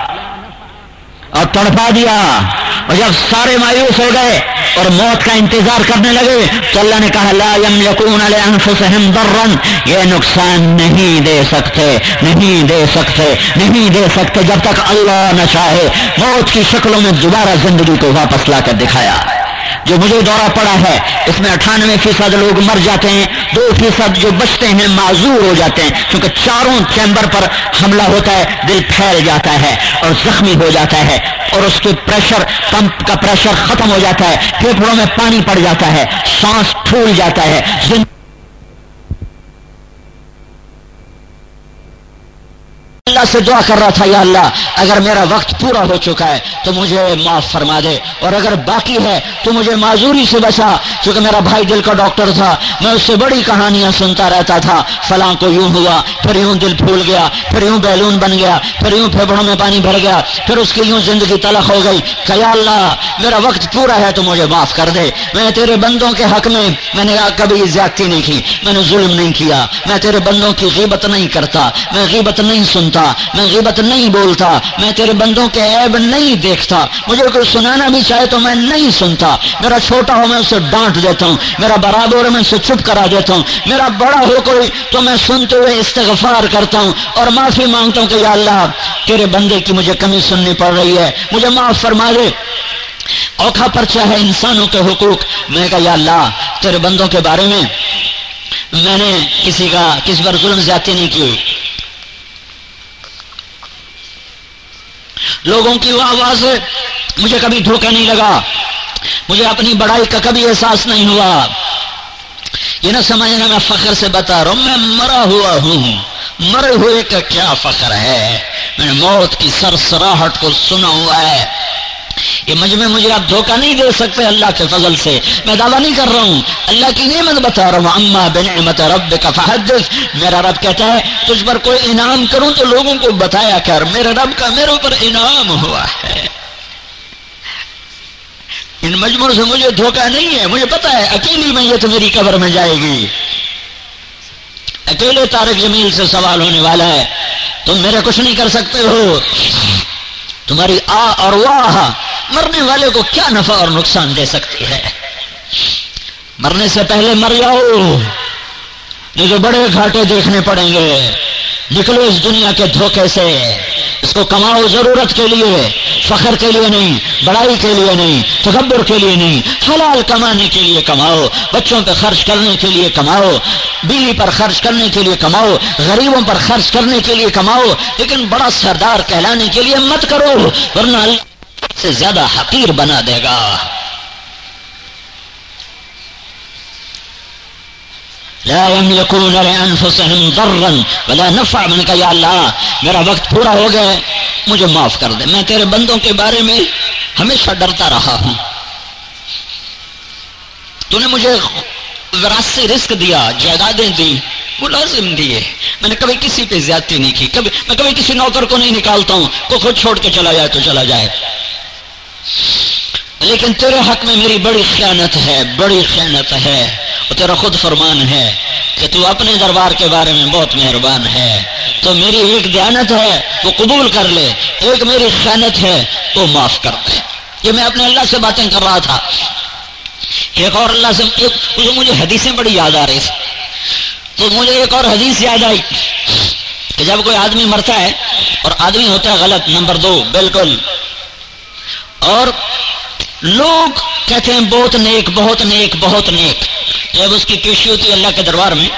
اور تڑپا دیا اور جب سارے مایوس ہو گئے اور موت کا انتظار کرنے لگے تو اللہ نے کہا، لا یملکون لانفسهم ضرا یہ نقصان نہیں دے سکتے، نہیں دے سکتے، نہیں دے سکتے جب تک اللہ نہ چاہے، موت کی شکلوں میں دوبارہ زندگی کو واپس لا کر دکھایا۔ جو مجھے دورہ پڑا ہے، اس میں اٹھانوے فیصد لوگ مر جاتے ہیں، دو فیصد جو بچتے ہیں معذور ہو جاتے ہیں کیونکہ چاروں چیمبر پر حملہ ہوتا ہے، دل پھیل جاتا ہے اور زخمی ہو جاتا ہے اور اس کے پریشر، پمپ کا پریشر ختم ہو جاتا ہے پھیپڑوں میں پانی پڑ جاتا ہے، سانس پھول جاتا ہے اللہ سے دعا کر رہا تھا، یا اللہ، اگر میرا وقت پورا ہو چکا ہے تو مجھے معاف فرما دے، اور اگر باقی ہے تو مجھے معذوری سے بچا کیونکہ میرا بھائی دل کا ڈاکٹر تھا، میں اس سے بڑی کہانیاں سنتا رہتا تھا، فلاں کو یوں ہوا پھر یوں دل پھول گیا، پھر یوں بیلون بن گیا، پھر یوں پھیپڑوں میں پانی بھر گیا، پھر اس کی یوں زندگی تلخ ہو گئی۔ کہ یا اللہ، میرا وقت پورا ہے، تو مجھے معاف کر دے۔ میں تیرے بندوں کے حق میں میں نے کبھی زیادتی نہیں کی، میں نے ظلم نہیں کیا۔ میں تیرے بندوں کی غیبت نہیں کرتا، میں غیبت نہیں سنتا، میں غیبت نہیں بولتا، میں تیرے بندوں کے عیب نہیں دیکھتا۔ مجھے کوئی سنانا بھی چاہے تو میں نہیں سنتا۔ میرا چھوٹا ہو، میں اسے ڈانٹ دیتا ہوں۔ میرا برابر میں اسے چپ کرا دیتا ہوں۔ میرا بڑا ہو کوئی، تو میں سنتے ہوئے استغفار استغفار کرتا ہوں اور معافی مانگتا ہوں کہ یا اللہ، تیرے بندے کی مجھے کمی سننی پڑ رہی ہے، مجھے معاف فرما دے۔ اوکھا پرچا ہے انسانوں کے حقوق۔ میں کہا، یا اللہ، تیرے بندوں کے بارے میں میں نے کسی کا، کس پر ظلم زیادتی نہیں کی۔ لوگوں کی وہ آواز مجھے کبھی دھوکہ نہیں لگا۔ مجھے اپنی بڑائی کا کبھی احساس نہیں ہوا۔ یہ نہ سمجھنا میں فخر سے بتا رہا ہوں، میں مرا ہوا ہوں۔ مرے ہوئے کا کیا فخر ہے؟ میں نے موت کی سرسراہٹ کو سنا ہوا ہے۔ یہ مجمع مجھے آپ دھوکہ نہیں دے سکتے اللہ کے فضل سے۔ میں دعویٰ نہیں کر رہا ہوں۔ اللہ کی نعمت بتا رہا ہوں۔ اما بنعمت رب کا فحدث۔ میرا رب کہتا ہے، تجھ پر کوئی انعام کروں تو لوگوں کو بتایا کر۔ میرے رب کا میرے اوپر انعام ہوا ہے۔ ان مجموعوں سے مجھے دھوکہ نہیں ہے، مجھے پتا ہے، اکیلی میں یہ تو میری قبر میں جائے گی۔ اکیلے تارک جمیل سے سوال ہونے والا ہے، تم میرے کچھ نہیں کر سکتے ہو۔ تمہاری آ اور واہ مرنے والے کو کیا نفع اور نقصان دے سکتی ہے؟ مرنے سے پہلے مر جاؤ۔ نہیں بڑے گھاٹے دیکھنے پڑیں گے۔ نکلو اس دنیا کے دھوکے سے۔ اس کو کماؤ ضرورت کے لیے۔ فخر کے لیے نہیں، بڑائی کے لیے نہیں، تکبر کے لیے نہیں، حلال کمانے کے لیے کماؤ، بچوں پہ خرچ کرنے کے لیے کماؤ، بیوی پر خرچ کرنے کے لیے کماؤ، غریبوں پر خرچ کرنے کے لیے کماؤ، لیکن بڑا سردار کہلانے کے لیے مت کرو، ورنہ اللہ سے زیادہ حقیر بنا دے گا۔ لا يملكون لانفسهم ضرا ولا نفع. من کا یا اللہ، میرا وقت پورا ہو گیا مجھے معاف کر دے۔ میں تیرے بندوں کے بارے میں ہمیشہ ڈرتا رہا ہوں۔ تو نے مجھے وراثتی رزق دیا، جائیدادیں دی ملازم دیے۔ میں نے کبھی کسی پہ زیادتی نہیں کی۔ کبھی میں کبھی کسی نوکر کو نہیں نکالتا ہوں، کو خود چھوڑ کے چلا جائے تو چلا جائے۔ لیکن تیرے حق میں میری بڑی خیانت ہے، بڑی خیانت ہے۔ وہ تیرا خود فرمان ہے کہ تو اپنے دربار کے بارے میں بہت مہربان ہے۔ تو میری ایک دیانت ہے، وہ قبول کر لے۔ ایک میری خیانت ہے، وہ معاف کر دے۔ یہ میں اپنے اللہ سے باتیں کر رہا تھا۔ ایک اور اللہ سے، ایک، مجھے حدیثیں بڑی یاد آ رہی تھی تو مجھے ایک اور حدیث یاد آئی کہ جب کوئی آدمی مرتا ہے اور آدمی ہوتا ہے غلط، نمبر دو، بالکل۔ اور لوگ کہتے ہیں بہت نیک بہت نیک بہت نیک۔ جب اس کی پیشی ہوتی ہے اللہ کے دربار میں،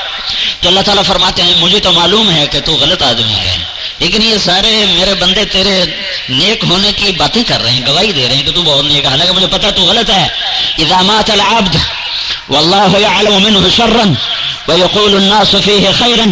تو اللہ تعالیٰ فرماتے ہیں، مجھے تو معلوم ہے کہ تو غلط آدمی ہے۔ لیکن یہ سارے میرے بندے تیرے نیک ہونے کی باتیں کر رہے ہیں، گواہی دے رہے ہیں کہ تو بہت نیک حالانکہ مجھے پتا تو غلط ہے۔ اذا العبد والله يعلم منه شرا ويقول الناس فيه خيرا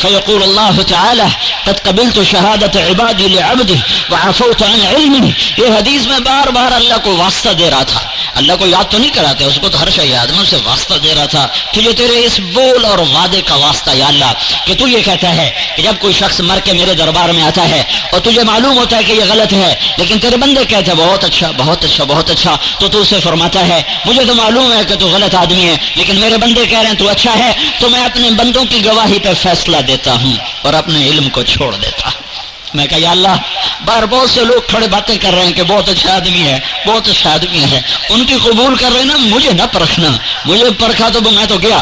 فيقول الله تعالى قد قبلت شهادة عبادي لعبدي وعفوت عن علمي یہ حدیث میں بار بار اللہ کو واسطہ دے رہا تھا۔ اللہ کو یاد تو نہیں کراتے، اس کو تو ہر شاید یاد میں اسے واسطہ دے رہا تھا۔ تجھے تیرے اس بول اور وعدے کا واسطہ، یا اللہ، کہ تو یہ کہتا ہے کہ جب کوئی شخص مر کے میرے دربار میں آتا ہے اور تجھے معلوم ہوتا ہے کہ یہ غلط ہے، لیکن تیرے بندے کہتے ہیں، بہت اچھا بہت اچھا بہت اچھا تو تو اسے فرماتا ہے، مجھے تو معلوم ہے کہ تو غلط آدمی ہے، لیکن میرے بندے کہہ رہے ہیں تو اچھا ہے، تو میں اپنے بندوں کی گواہی پہ فیصلہ دیتا ہوں اور اپنے علم کو چھوڑ دیتا ہوں۔ میں کہا، یا اللہ، باہر بہت سے لوگ کھڑے باتیں کر رہے ہیں کہ بہت اچھا آدمی ہے بہت اچھا آدمی ہے ان کی قبول کر رہے نا، مجھے نہ پرکھنا۔ مجھے پرکھا تو میں تو گیا۔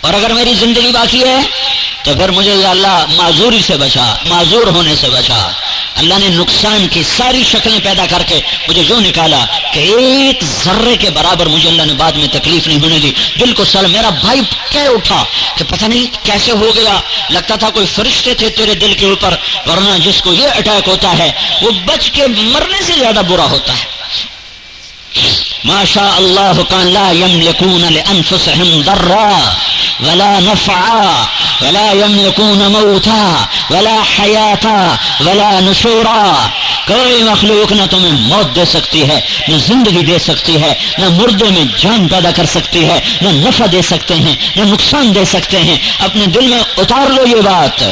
اور اگر میری زندگی باقی ہے تو پھر مجھے یا اللہ معذوری سے بچا، معذور ہونے سے بچا، اللہ نے نقصان کی ساری شکلیں پیدا کر کے مجھے یوں نکالا کہ ایک ذرے کے برابر مجھے اللہ نے بعد میں تکلیف نہیں ہونے دی۔ دل کو سر، میرا بھائی کہہ اٹھا کہ پتہ نہیں کیسے ہو گیا۔ لگتا تھا کوئی فرشتے تھے تیرے دل کے اوپر، ورنہ جس کو یہ اٹیک ہوتا ہے، وہ بچ کے مرنے سے زیادہ برا ہوتا ہے۔ ماشاء اللہ کان لا يملكون لانفسهم ضرا ولا نفعا ولا يملكون موتا ولا حیاتا ولا نشورا۔ کوئی مخلوق نہ تمہیں موت دے سکتی ہے، نہ زندگی دے سکتی ہے، نہ مردے میں جان پیدا کر سکتی ہے، نہ نفع دے سکتے ہیں، نہ نقصان دے سکتے ہیں۔ اپنے دل میں اتار لو یہ بات۔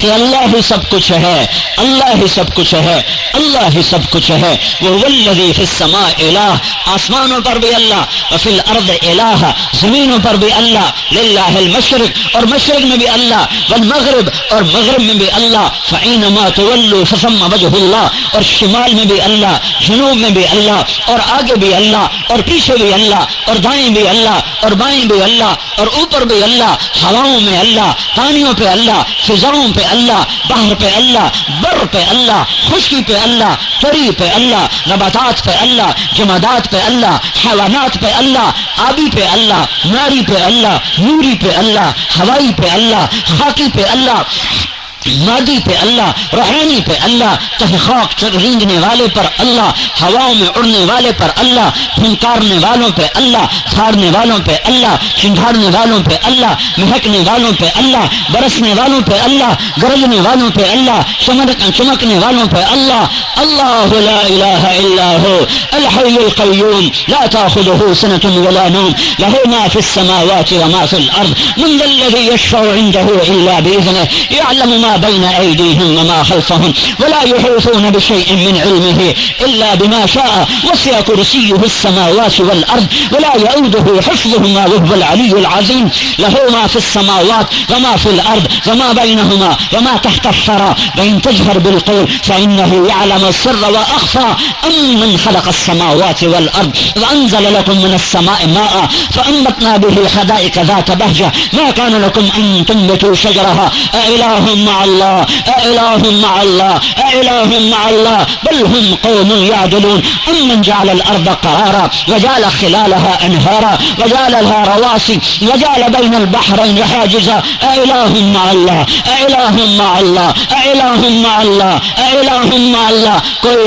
کہ اللہ ہی سب کچھ ہے اللہ ہی سب کچھ ہے اللہ ہی سب کچھ ہے وہ ولدی فما الہ آسمانوں پر بھی اللہ وفی الارض الہ زمینوں پر بھی اللہ للہ المشرق اور مشرق میں بھی اللہ والمغرب اور مغرب میں بھی اللہ فعینما تولو فسم وجہ اللہ اور شمال میں بھی اللہ جنوب میں بھی اللہ اور آگے بھی اللہ اور پیچھے بھی اللہ اور دائیں بھی اللہ اور بائیں بھی اللہ اور اوپر بھی اللہ ہواؤں میں اللہ پانیوں پہ اللہ فضاؤں پہ اللہ باہر پہ اللہ بر پہ اللہ خشکی پہ اللہ فری پہ اللہ نباتات پہ اللہ جمادات پہ اللہ حیوانات پہ اللہ آبی پہ اللہ ناری پہ اللہ نوری پہ اللہ ہوائی پہ اللہ خاکی پہ اللہ مادی پہ اللہ روحانی پہ اللہ چاہے خاک رینگنے والے پر اللہ ہواوں میں اڑنے والے پر اللہ پھنکارنے والوں پہ اللہ سارنے والوں پہ اللہ چنگھارنے والوں پہ اللہ مہکنے والوں پہ اللہ برسنے والوں پہ اللہ گرجنے والوں پہ اللہ چمکنے والوں پہ اللہ۔ اللہ لا الہ الا هو الحي القيوم لا تاخذه سنة ولا نوم له ما في السماوات وما في الأرض من الذي يشفع عنده الا بإذنه يعلم ما بين أيديهم وما خلفهم ولا يحيطون بشيء من علمه إلا بما شاء. وسع كرسيه السماوات والأرض ولا يؤوده حفظهما وهو العلي العظيم. له ما في السماوات وما في الأرض وما بينهما وما تحت الثرى. بين تجهر بالقول فإنه يعلم السر وأخفى أم من خلق السماوات والأرض وأنزل لكم من السماء ماء فأنبتنا به حدائق ذات بهجة. ما كان لكم أن تنبتوا شجرها. أإله مع مع الله أإله مع الله. أإله مع الله. بل هم قوم يعدلون. أمن جعل الأرض قرارا وجعل خلالها أنهارا وجعل لها رواسي وجعل بين البحرين حاجزا. أإله مع الله. أإله مع الله. أإله مع الله. أإله مع الله. كل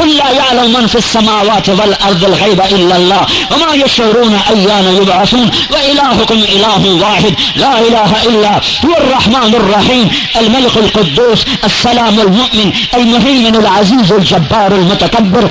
قل لا يعلم من في السماوات والأرض الغيب إلا الله وما يشعرون أيان يبعثون وإلهكم إله واحد لا إله إلا هو الرحمن الرحيم الملك القدوس السلام المؤمن المهيمن العزيز الجبار المتكبر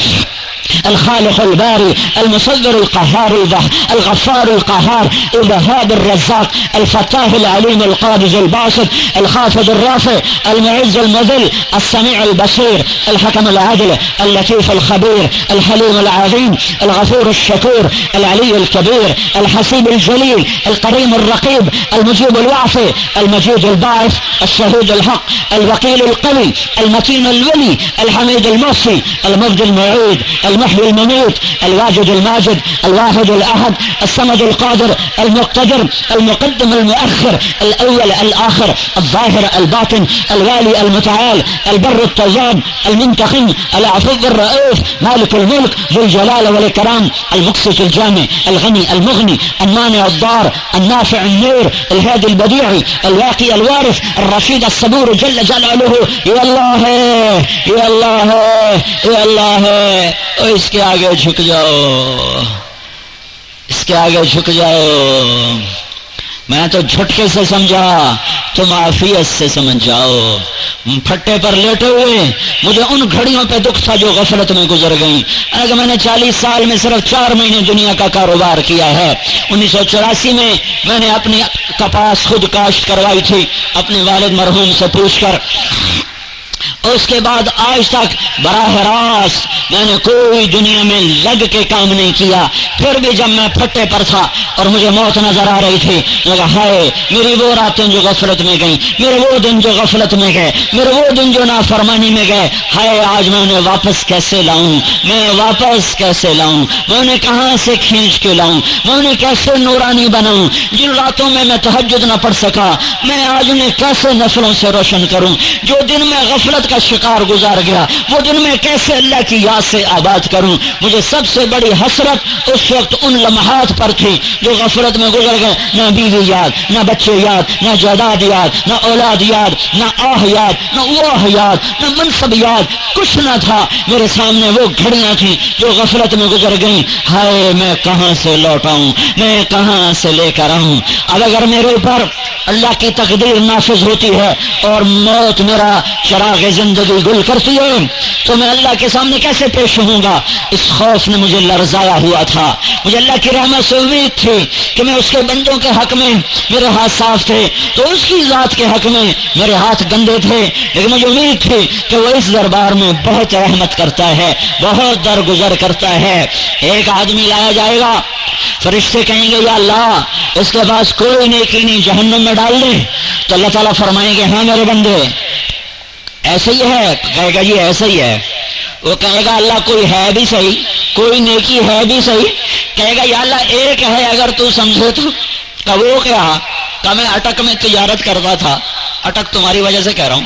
الخالق الباري المصدر القهار الغفار القهار الوهاب الرزاق الفتاه العليم القابض الباسط الخافض الرافع المعز المذل السميع البصير الحكم العادل اللطيف الخبير الحليم العظيم الغفور الشكور العلي الكبير الحسيب الجليل القريم الرقيب المجيب الوعفي المجيد الباعث الشهيد الحق الوكيل القوي المتين الولي الحميد الموصي المبدي المعيد المحيي المميت الواجد الماجد الواحد الأحد الصمد القادر المقتدر المقدم المؤخر الأول الآخر الظاهر الباطن الوالي المتعال البر التواب المنتقم العفو الرؤوف مالك الملك ذو الجلال والإكرام المقسط الجامع الغني المغني المانع الضار النافع النور الهادي البديع الواقي الوارث الرشيد الصبور جل جلاله. يا الله يا الله يا الله. اس کے آگے جھک جاؤ۔ اس کے آگے جھک جاؤ۔ میں تو جھٹکے سے سمجھا، تم آفیت سے سمجھ جاؤ۔ پھٹے پر لیٹے ہوئے، مجھے ان گھڑیوں پہ دکھ تھا جو غفلت میں گزر گئی اگر میں نے چالیس سال میں صرف چار مہینے دنیا کا کاروبار کیا ہے، انیس سو چوراسی میں میں نے اپنی کپاس خود کاشت کروائی تھی، اپنے والد مرحوم سے پوچھ کر۔ اس کے بعد آج تک براہ راست میں نے کوئی دنیا میں لگ کے کام نہیں کیا۔ پھر بھی جب میں پھٹے پر تھا اور مجھے موت نظر آ رہی تھی لگا ہائے، میری وہ راتیں جو غفلت میں گئیں، میرے وہ دن جو غفلت میں گئے، میرے وہ دن جو نافرمانی میں گئے۔ ہائے، آج میں انہیں واپس کیسے لاؤں؟ میں واپس کیسے لاؤں؟ میں انہیں کہاں سے کھینچ کے لاؤں؟ میں انہیں کیسے نورانی بناؤں؟ جن راتوں میں میں تحجد نہ پڑھ سکا، میں آج انہیں کیسے نسلوں سے روشن کروں؟ جو دن میں غفلت کا شکار گزار گیا۔ وہ دن میں کیسے اللہ کی یاد سے آباد کروں؟ مجھے سب سے بڑی حسرت اس وقت ان لمحات پر تھی جو غفلت میں گزر گئے۔ نہ بیوی یاد، نہ بچے یاد، نہ جائیداد یاد، نہ اولاد یاد، نہ آہ یاد، نہ وہ یاد، نہ منصب یاد۔ کچھ نہ تھا۔ میرے سامنے وہ گھڑیاں تھیں جو غفلت میں گزر گئیں۔ ہائے، میں کہاں سے لوٹاؤں؟ میں کہاں سے لے کر آؤں؟ اب اگر میرے اوپر اللہ کی تقدیر نافذ ہوتی ہے اور موت میرا چراغ زندگی گل کرتی ہے، تو میں اللہ کے سامنے کیسے پیش ہوں گا؟ اس خوف نے مجھے لرزایا ہوا تھا۔ مجھے اللہ کی رحمت سے امید تھی کہ میں اس کے بندوں کے حق میں میرے ہاتھ صاف تھے، تو اس کی ذات کے حق میں میرے ہاتھ گندے تھے۔ لیکن مجھے امید تھی کہ وہ اس دربار میں بہت رحمت کرتا ہے، بہت درگزر کرتا ہے۔ ایک آدمی لایا جائے گا، فرشتے کہیں گے، یا اللہ، اس کے پاس کوئی نیکی نہیں، جہنم میں ڈال دیں۔ تو اللہ تعالیٰ فرمائیں گے ہاں میرے بندے ایسے ہی ہے۔ کہے گا جی ایسا ہی ہے۔ وہ کہے گا، اللہ کوئی ہے بھی صحیح، کوئی نیکی ہے بھی صحیح۔ کہے گا، یا اللہ، ایک ہے اگر تو سمجھے تو۔ کہ وہ کیا؟ کہ میں اٹک میں تجارت کرتا تھا۔ اٹک تمہاری وجہ سے کہہ رہا ہوں۔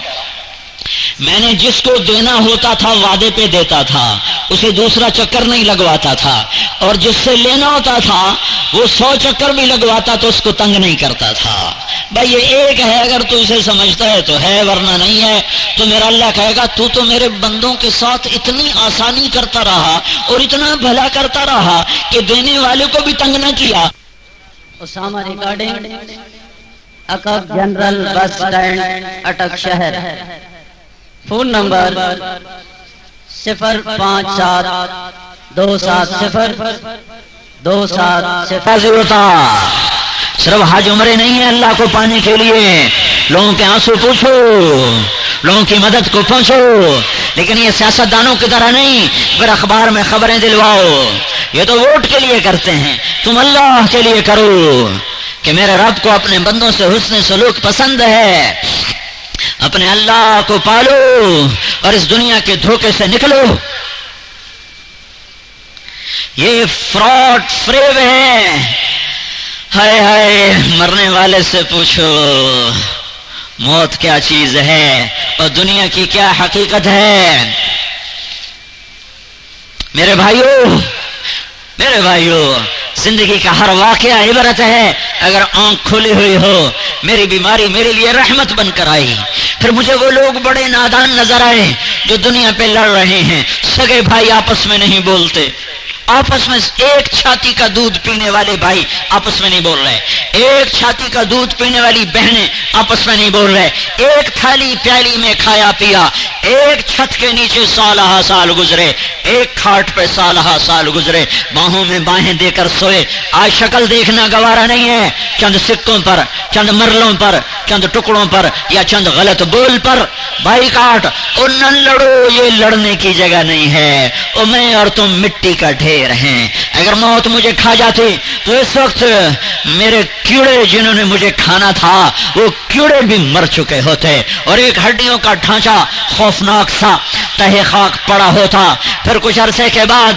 میں نے جس کو دینا ہوتا تھا وعدے پہ دیتا تھا، اسے دوسرا چکر نہیں لگواتا تھا۔ اور جس سے لینا ہوتا تھا، وہ سو چکر بھی لگواتا تو اس کو تنگ نہیں کرتا تھا۔ بھائی، یہ ایک ہے، اگر تو اسے سمجھتا ہے تو ہے، ورنہ نہیں ہے۔ تو میرا اللہ کہے گا، تو تو میرے بندوں کے ساتھ اتنی آسانی کرتا رہا اور اتنا بھلا کرتا رہا کہ دینے والے کو بھی تنگ نہ کیا۔ جنرل بس اسٹینڈ اٹک شہر۔ فون نمبر صفر پانچ سات دو سات صفر دو سات صفر ہوتا صرف حج عمرے نہیں ہے اللہ کو پانے کے لیے۔ لوگوں کے آنسو پوچھو، لوگوں کی مدد کو پہنچو۔ لیکن یہ سیاست دانوں کی طرح نہیں، پھر اخبار میں خبریں دلواؤ۔ یہ تو ووٹ کے لیے کرتے ہیں، تم اللہ کے لیے کرو۔ کہ میرے رب کو اپنے بندوں سے حسن سلوک پسند ہے۔ اپنے اللہ کو پالو اور اس دنیا کے دھوکے سے نکلو۔ یہ فراڈ فریب ہے۔ ہائے ہائے، مرنے والے سے پوچھو، موت کیا چیز ہے؟ اور دنیا کی کیا حقیقت ہے؟ میرے بھائیوں میرے بھائیوں زندگی کا ہر واقعہ عبرت ہے۔ اگر آنکھ کھلی ہوئی ہو، میری بیماری میرے لیے رحمت بن کر آئی۔ پھر مجھے وہ لوگ بڑے نادان نظر آئے جو دنیا پہ لڑ رہے ہیں۔ سگے بھائی آپس میں نہیں بولتے۔ آپس میں ایک چھاتی کا دودھ پینے والے بھائی آپس میں نہیں بول رہے۔ ایک چھاتی کا دودھ پینے والی بہنیں آپس میں نہیں بول رہے۔ ایک تھالی پیالی میں کھایا پیا۔ ایک چھت کے نیچے سالہ سال گزرے۔ ایک کھاٹ پہ سالہ سال گزرے۔ باہوں میں باہیں دے کر سوئے۔ آج شکل دیکھنا گوارا نہیں ہے۔ چند سکوں پر، چند مرلوں پر، چند ٹکڑوں پر یا چند غلط بول پر۔ بھائی کاٹ اور نہ لڑو، یہ لڑنے کی جگہ نہیں ہے۔ اور میں اور تم مٹی کا ڈھیر۔ ہیں۔ اگر موت مجھے کھا جاتی تو اس وقت میرے کیڑے جنہوں نے مجھے کھانا تھا، وہ کیڑے بھی مر چکے ہوتے۔ اور ایک ہڈیوں کا ڈھانچہ خوفناک سا تہ خاک پڑا ہوتا۔ پھر کچھ عرصے کے بعد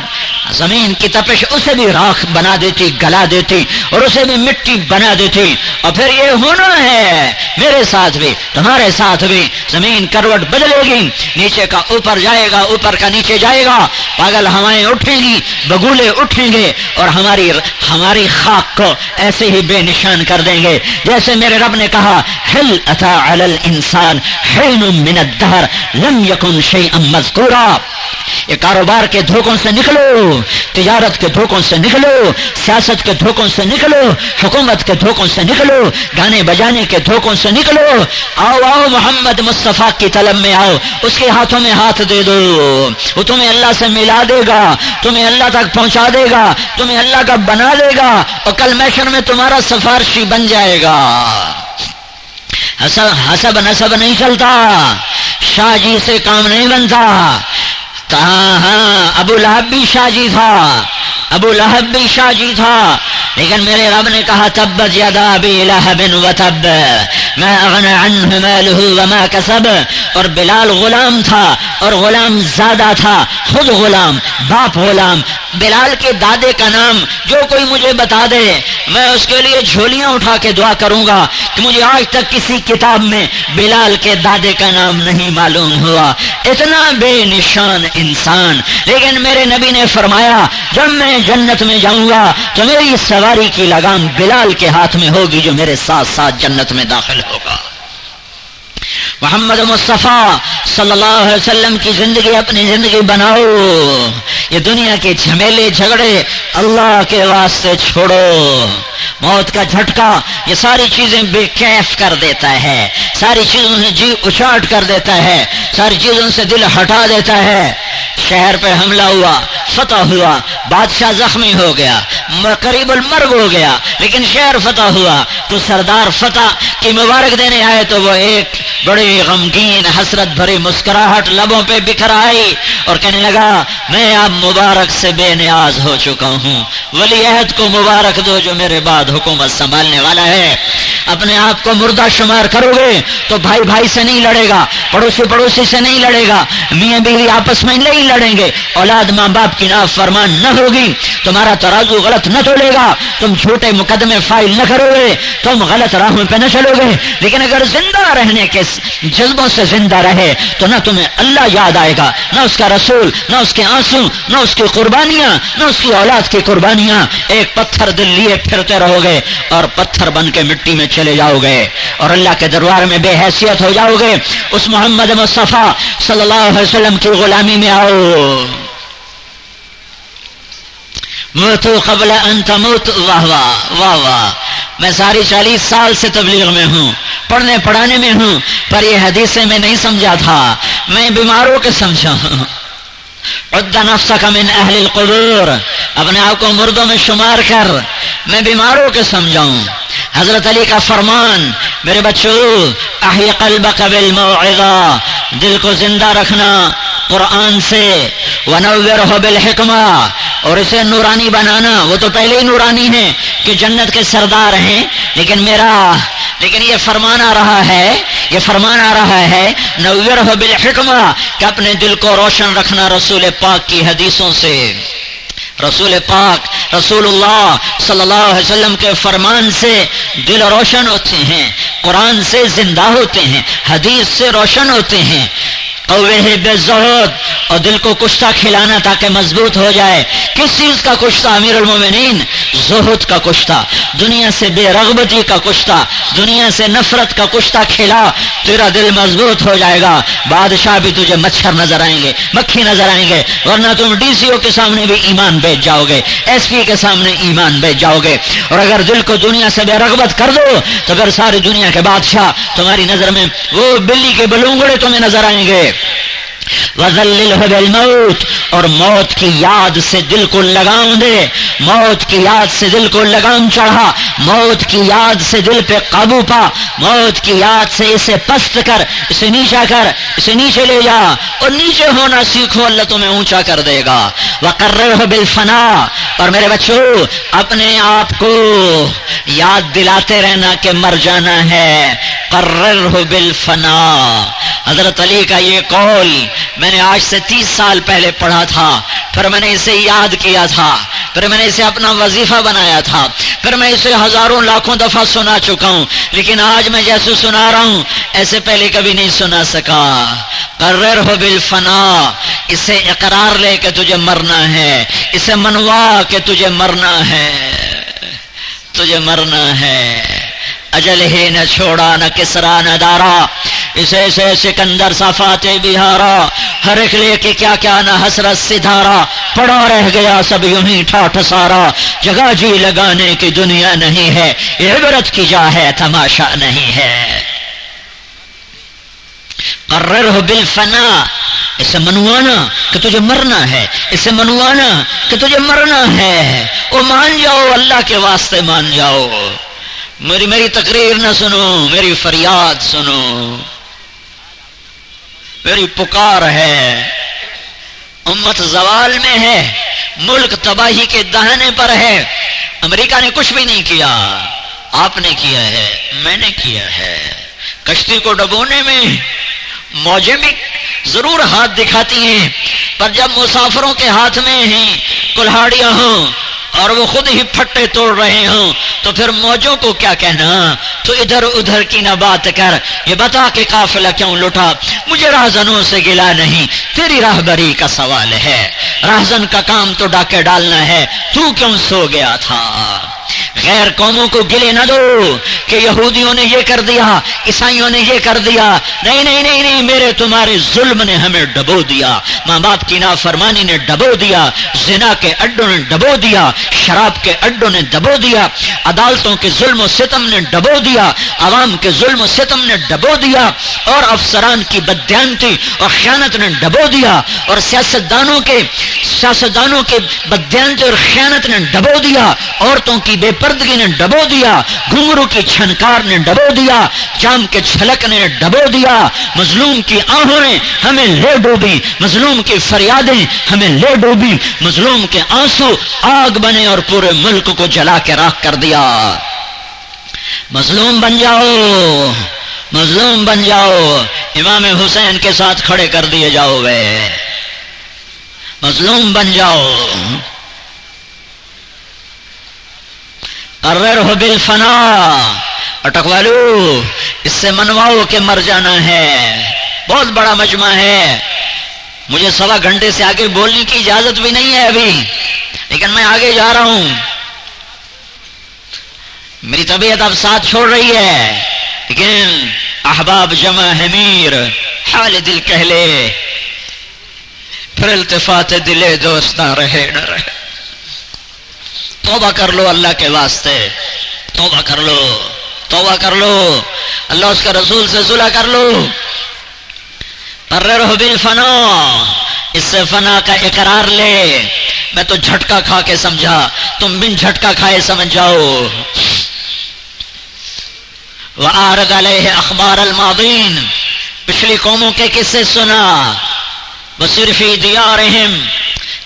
زمین کی تپش اسے بھی راکھ بنا دیتی، گلا دیتی اور اسے بھی مٹی بنا دیتی۔ اور پھر یہ ہونا ہے، میرے ساتھ بھی، تمہارے ساتھ بھی۔ زمین کروٹ بدلے گی، نیچے کا اوپر جائے گا، اوپر کا نیچے جائے گا۔ پاگل ہوائیں اٹھیں گی بگولے اٹھیں گے اور ہماری ہماری خاک کو ایسے ہی بے نشان کر دیں گے۔ جیسے میرے رب نے کہا، ہل اتا علی الانسان حین من الدہر، لم یکن شیئا مذکورا. یہ کاروبار کے دھوکوں سے نکلو، تجارت کے دھوکوں سے نکلو، سیاست کے دھوکوں سے نکلو، حکومت کے دھوکوں سے نکلو، گانے بجانے کے دھوکوں سے نکلو۔ آؤ آؤ، محمد مصطفیٰ کی طلب میں آؤ، اس کے ہاتھوں میں ہاتھ دے دو۔ وہ تمہیں اللہ سے ملا دے گا، تمہیں اللہ تک پہنچا دے گا، تمہیں اللہ کا بنا دے گا اور کل میشن میں تمہارا سفارشی بن جائے گا۔ حسب نصب نہیں چلتا۔ شاہ جی سے کام نہیں بنتا۔ کہاں ہاں ابو لہب بھی شاہ جی تھا۔ ابو لہب بھی شاہ جی تھا۔ لیکن میرے رب نے کہا، تب زیادہ ابھی لہب و تب میں اغنى عنه ماله وما کسب اور بلال غلام تھا اور غلام زیادہ تھا، خود غلام، باپ غلام۔ بلال کے دادے کا نام جو کوئی مجھے بتا دے، میں اس کے لیے جھولیاں اٹھا کے دعا کروں گا۔ کہ مجھے آج تک کسی کتاب میں بلال کے دادے کا نام نہیں معلوم ہوا۔ اتنا بے نشان انسان۔ لیکن میرے نبی نے فرمایا، جب میں جنت میں جاؤں گا تو میری سواری کی لگام بلال کے ہاتھ میں ہوگی، جو میرے ساتھ ساتھ جنت میں داخل ہوگا۔ محمد مصطفیٰ صلی اللہ علیہ وسلم کی زندگی اپنی زندگی بناؤ۔ یہ دنیا کے جھمیلے جھگڑے اللہ کے واسطے چھوڑو۔ موت کا جھٹکا یہ ساری چیزیں بے کیف کر دیتا ہے۔ ساری چیزوں سے جی اچاٹ کر دیتا ہے۔ ساری چیزوں سے دل ہٹا دیتا ہے۔ شہر پہ حملہ ہوا، فتح ہوا، بادشاہ زخمی ہو گیا قریب المرگ ہو گیا، لیکن شہر فتح ہوا۔ تو سردار فتح کی مبارک دینے آئے تو وہ ایک بڑی غمگین حسرت بھری مسکراہٹ لبوں پہ بکھر آئی اور کہنے لگا، میں اب مبارک سے بے نیاز ہو چکا ہوں۔ ولی عہد کو مبارک دو جو میرے بعد حکومت سنبھالنے والا ہے۔ اپنے آپ کو مردہ شمار کرو گے تو بھائی بھائی سے نہیں لڑے گا، پڑوسی پڑوسی سے نہیں لڑے گا، میاں بیوی آپس میں نہیں لڑیں گے، اولاد ماں باپ کی ناف فرمان نہ ہوگی، تمہارا ترازو غلط نہ تولے گا، تم چھوٹے مقدمے فائل نہ کرو گے تم غلط راہوں پہ نہ چلو گے لیکن اگر زندہ رہنے کے جذبوں سے زندہ رہے تو نہ تمہیں اللہ یاد آئے گا، نہ اس کا رسول، نہ اس کے آنسو، نہ اس کی قربانیاں، نہ اس کی اولاد کی قربانیاں۔ ایک پتھر دل لیے پھرتے رہو گے اور پتھر بن کے مٹی میں چلے جاؤ گے اور اللہ کے دربار میں بے حیثیت ہو جاؤ گے۔ اس محمد مصطفیٰ صلی اللہ علیہ وسلم کی غلامی میں آؤ۔ موتو قبل ان تموت۔ واہ واہ واہ واہ۔ میں ساری چالیس سال سے تبلیغ میں ہوں، پڑھنے، پڑھانے میں ہوں، پر یہ حدیثیں میں نہیں سمجھا تھا۔ میں بیماروں کے سمجھا ہوں۔ نفسک من اہل القبور۔ اپنے آپ کو مردوں میں شمار کر، میں بیماروں کے سمجھاؤں حضرت علی کا فرمان، میرے بچوں احی قلبک بالموعظہ، دل کو زندہ رکھنا قرآن سے ونور بالحکمہ، اور اسے نورانی بنانا۔ وہ تو پہلے ہی نورانی ہے کہ جنت کے سردار ہیں، لیکن میرا، لیکن یہ فرمان آ رہا ہے، یہ فرمان آ رہا ہے نور بالحکمہ، کہ اپنے دل کو روشن رکھنا رسول پاک کی حدیثوں سے۔ رسول پاک رسول اللہ صلی اللہ علیہ وسلم کے فرمان سے دل روشن ہوتے ہیں، قرآن سے زندہ ہوتے ہیں، حدیث سے روشن ہوتے ہیں۔ بے زہد اور دل کو کشتہ کھلانا تاکہ مضبوط ہو جائے۔ کس چیز کا کشتہ، امیر المومنین؟ زہد کا کشتہ، دنیا سے بے رغبتی کا کشتہ، دنیا سے نفرت کا کشتہ کھلا تیرا دل مضبوط ہو جائے گا۔ بادشاہ بھی تجھے مچھر نظر آئیں گے، مکھی نظر آئیں گے۔ ورنہ تم ڈی سی او کے سامنے بھی ایمان بیچ جاؤ گے، ایس پی کے سامنے ایمان بیچ جاؤ گے۔ اور اگر دل کو دنیا سے بے رغبت کر دو، تو اگر ساری دنیا کے بادشاہ تمہاری نظر میں وہ بلی کے بلونگڑے تمہیں نظر آئیں گے۔ بالموت اور موت کی یاد سے دل کو لگام دے۔ موت کی یاد سے دل کو لگام چڑھا۔ موت کی یاد سے دل پہ قابو پا۔ موت کی یاد سے اسے پست کر۔ اسے نیچا کر۔ اسے نیچے لے جا۔ اور نیچے ہونا سیکھو، اللہ تمہیں اونچا کر دے گا۔ وہ بالفنا۔ اور میرے بچوں، اپنے آپ کو یاد دلاتے رہنا کہ مر جانا ہے۔ قرر ہو بالفنا۔ حضرت علی کا یہ قول میں نے آج سے تیس سال پہلے پڑھا تھا، پھر میں نے اسے یاد کیا تھا، پھر میں نے اسے اپنا وظیفہ بنایا تھا، پھر میں اسے ہزاروں لاکھوں دفعہ سنا چکا ہوں، لیکن آج میں جیسے سنا رہا ہوں، ایسے پہلے کبھی نہیں سنا سکا۔ قرر ہو بالفنا، اسے اقرار لے کے تجھے مرنا ہے، اسے منوا کے تجھے مرنا ہے، تجھے مرنا ہے۔ اجل ہی نہ چھوڑا، نہ کسرا، نہ دارا۔ اسے سے سکندر صفات بہارا ہر ایک لے کے کیا کیا نہ حسرت سدھارا پڑا رہ گیا سب یوں ہی ٹھاٹ سارا۔ جگہ جی لگانے کی دنیا نہیں ہے، عبرت کی جا ہے، تماشا نہیں ہے۔ قرر ہو بالفنا، اسے منوانا کہ تجھے مرنا ہے، اسے منوانا کہ تجھے مرنا ہے۔ وہ مان جاؤ، اللہ کے واسطے مان جاؤ۔ میری میری تقریر نہ سنو، میری فریاد سنو۔ میری پکار ہے۔ امت زوال میں ہے، ملک تباہی کے دہنے پر ہے۔ امریکہ نے کچھ بھی نہیں کیا۔ آپ نے کیا ہے، میں نے کیا ہے۔ کشتی کو ڈبونے میں موجے بھی ضرور ہاتھ دکھاتی ہیں، پر جب مسافروں کے ہاتھ میں ہیں، کلہاڑیاں ہوں۔ اور وہ خود ہی پھٹے توڑ رہے ہوں، تو پھر موجوں کو کیا کہنا؟ تو ادھر ادھر کی نہ بات کر، یہ بتا کہ قافلہ کیوں لٹا مجھے راہزنوں سے گلا نہیں، تیری راہبری کا سوال ہے۔ راہزن کا کام تو ڈاکے ڈالنا ہے، تو کیوں سو گیا تھا؟ غیر قوموں کو گلے نہ دو کہ یہودیوں نے یہ کر دیا، عیسائیوں نے یہ کر دیا۔ نہیں نہیں نہیں نہیں، میرے تمہارے ظلم نے ہمیں ڈبو دیا۔ ماں باپ کی نافرمانی نے ڈبو دیا، زنا کے اڈوں نے ڈبو دیا، شراب کے اڈوں نے ڈبو دیا، عدالتوں کے ظلم و ستم نے ڈبو دیا، عوام کے ظلم و ستم نے ڈبو دیا، اور افسران کی بدیانتی اور خیانت نے ڈبو دیا، اور سیاستدانوں کے سیاستدانوں کے بدیانتی اور خیانت نے ڈبو دیا، عورتوں کی بے پردگی نے ڈبو دیا گھنگرو کی چھنکار نے ڈبو دیا چام کے چھلک نے ڈبو دیا، مظلوم کی آہوں نے ہمیں لے ڈوبی، مظلوم کی فریادیں ہمیں لے ڈوبی، مظلوم کے آنسو آگ بنے اور پورے ملک کو جلا کے راک کر دیا۔ مظلوم بن جاؤ، مظلوم بن جاؤ، امام حسین کے ساتھ کھڑے کر دیے جاؤ وے۔ مظلوم بن جاؤ۔ قرر ہو بل فنا اٹک والو، اس سے منواؤ کہ مر جانا ہے۔ بہت بڑا مجمع ہے۔ مجھے سوا گھنٹے سے آگے بولنے کی اجازت بھی نہیں ہے ابھی۔ لیکن میں آگے جا رہا ہوں۔ میری طبیعت اب ساتھ چھوڑ رہی ہے۔ لیکن احباب جمع ہے میر۔ حال دل کہہ لے پھر التفات دلے دوست نہ رہے نہ رہے۔ توبہ کر لو اللہ کے واسطے۔ توبہ کر لو، توبہ کر لو۔ اللہ اس کا رسول سے صلح کر لو۔ رہو بل فنا اس سے فنا کا اقرار لے۔ میں تو جھٹکا کھا کے سمجھا، تم بن جھٹکا کھائے سمجھ جاؤ۔ وہ آرد علیہ اخبار المادین پچھلی قوموں کے قصے سنا۔ وہ صرف دیا رحم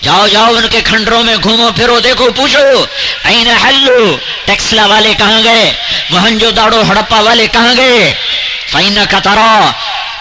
جاؤ جاؤ ان کے کھنڈروں میں گھومو پھرو، دیکھو، پوچھو، این حلو ٹیکسلا والے کہاں گئے؟ مہنجو داڑو ہڑپا والے کہاں گئے؟ فائن قطرا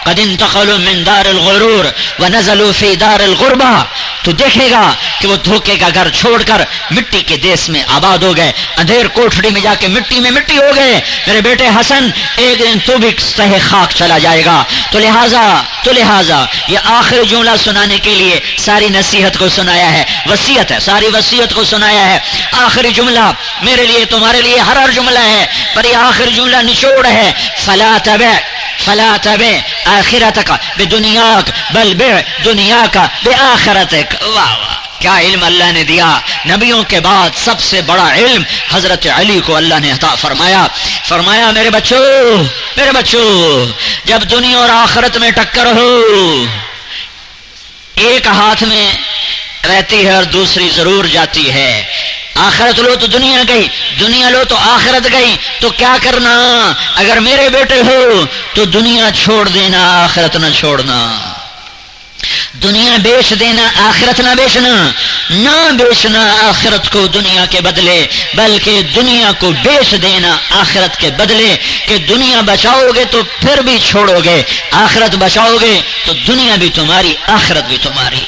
قد انتقلوا من دار الغرور ونزلوا في دار الغربہ تو دیکھے گا کہ وہ دھوکے کا گھر چھوڑ کر مٹی کے دیس میں آباد ہو گئے۔ اندھیر کوٹھڑی میں جا کے مٹی میں مٹی ہو گئے۔ میرے بیٹے حسن، ایک دن تو بھی سہ خاک چلا جائے گا۔ تو لہذا تو لہذا یہ آخر جملہ سنانے کے لیے ساری نصیحت کو سنایا ہے۔ وسیعت ہے، ساری وسیعت کو سنایا ہے۔ آخری جملہ میرے لیے، تمہارے لیے ہر ہر جملہ ہے۔ پر یہ آخر جملہ نچوڑ ہے۔ فلا تبع فلا تبع آخرت کا بے دنیا بل بے دنیا کا بے آخرت واہ واہ کیا علم اللہ نے دیا؟ نبیوں کے بعد سب سے بڑا علم حضرت علی کو اللہ نے عطا فرمایا۔ فرمایا، میرے بچوں میرے بچوں، جب دنیا اور آخرت میں ٹکر ہو، ایک ہاتھ میں رہتی ہے اور دوسری ضرور جاتی ہے۔ آخرت لو تو دنیا گئی، دنیا لو تو آخرت گئی، تو کیا کرنا؟ اگر میرے بیٹے ہو تو دنیا چھوڑ دینا، آخرت نہ چھوڑنا۔ دنیا بیچ دینا، آخرت نہ بیچنا۔ نہ بیچنا آخرت کو دنیا کے بدلے، بلکہ دنیا کو بیچ دینا آخرت کے بدلے۔ کہ دنیا بچاؤ گے تو پھر بھی چھوڑو گے، آخرت بچاؤ گے تو دنیا بھی تمہاری، آخرت بھی تمہاری۔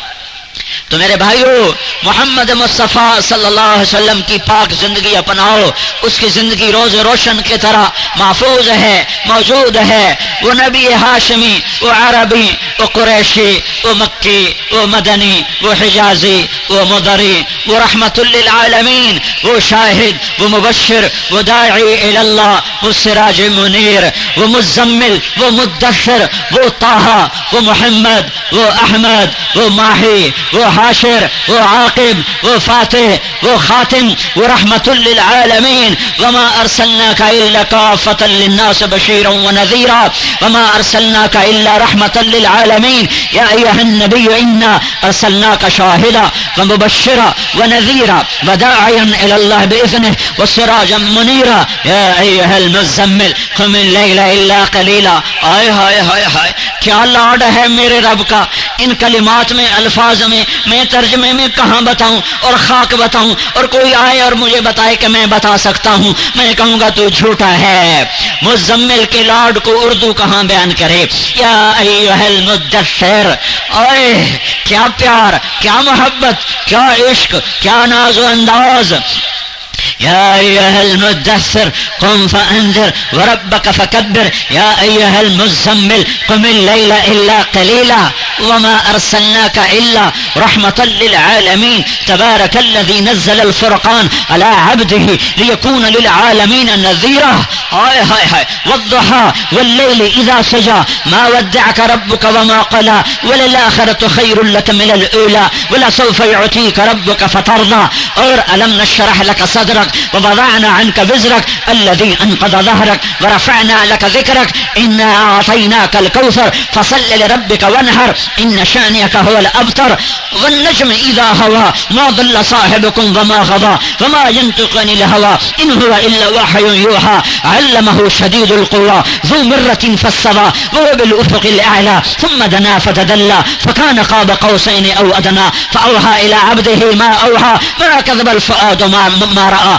تو میرے بھائیو، محمد مصطفیٰ صلی اللہ علیہ وسلم کی پاک زندگی اپناؤ۔ اس کی زندگی روز روشن کی طرح محفوظ ہے، موجود ہے۔ وہ نبی ہاشمی، وہ عربی، وہ قریشی، وہ مکی، وہ مدنی، وہ حجازی، وہ مدری، وہ رحمت للعالمین، وہ شاہد، وہ مبشر، وہ داعی اللہ وہ سراج منیر، وہ مزمل، وہ مدثر، وہ طاہا وہ محمد، وہ احمد، وہ ماہی، وہ حاشر وہ عاقب وہ فاتح وہ خاتم وہ رحمت للعالمین وما أرسلناك إلا كافة للناس بشيرا ونذيرا. وما أرسلناك إلا رحمة للعالمين. يا أيها النبي إنا أرسلناك شاهدا ومبشرا ونذيرا وداعيا إلى الله بإذنه وسراجا منيرا. يا أيها المزمل قم الليل إلا قليلا. آئے ہائے ہائے ہائے کیا لاڈ ہے میرے رب کا ان کلمات میں، الفاظ میں میں ترجمے میں کہاں بتاؤں؟ اور خاک بتاؤں؟ اور کوئی آئے اور مجھے بتائے کہ میں بتا سکتا ہوں، میں کہوں گا تو جھوٹا ہے۔ مزمل کے لاڈ کو اردو کہاں بیان کرے؟ یا المدثر آئے کیا پیار، کیا محبت، کیا عشق، کیا ناز و انداز۔ يا أيها المدثر قم فأنذر وربك فكبر. يا أيها المزمل قم الليل إلا قليلا وما أرسلناك إلا رحمة للعالمين. تبارك الذي نزل الفرقان على عبده ليكون للعالمين نذيرا. هاي هاي هاي. والضحى والليل إذا سجى ما ودعك ربك وما قلى. وللآخرة خير لك من الأولى ولسوف يعطيك ربك فترضى. اور ألم نشرح لك صدرك؟ ووضعنا عنك وزرك الذي أنقض ظهرك ورفعنا لك ذكرك. إنا أعطيناك الكوثر فصل لربك وانهر إن شانئك هو الأبتر. والنجم إذا هوى ما ضل صاحبكم وما غضى وما ينطق عن الهوى. إن هو إلا وحي يوحى. علمه شديد القوى ذو مرة فاستوى وهو بالأفق الأعلى. ثم دنا فتدلى فكان قاب قوسين أو أدنى. فأوحى إلى عبده ما أوحى. ما كذب الفؤاد ما, ما رأى.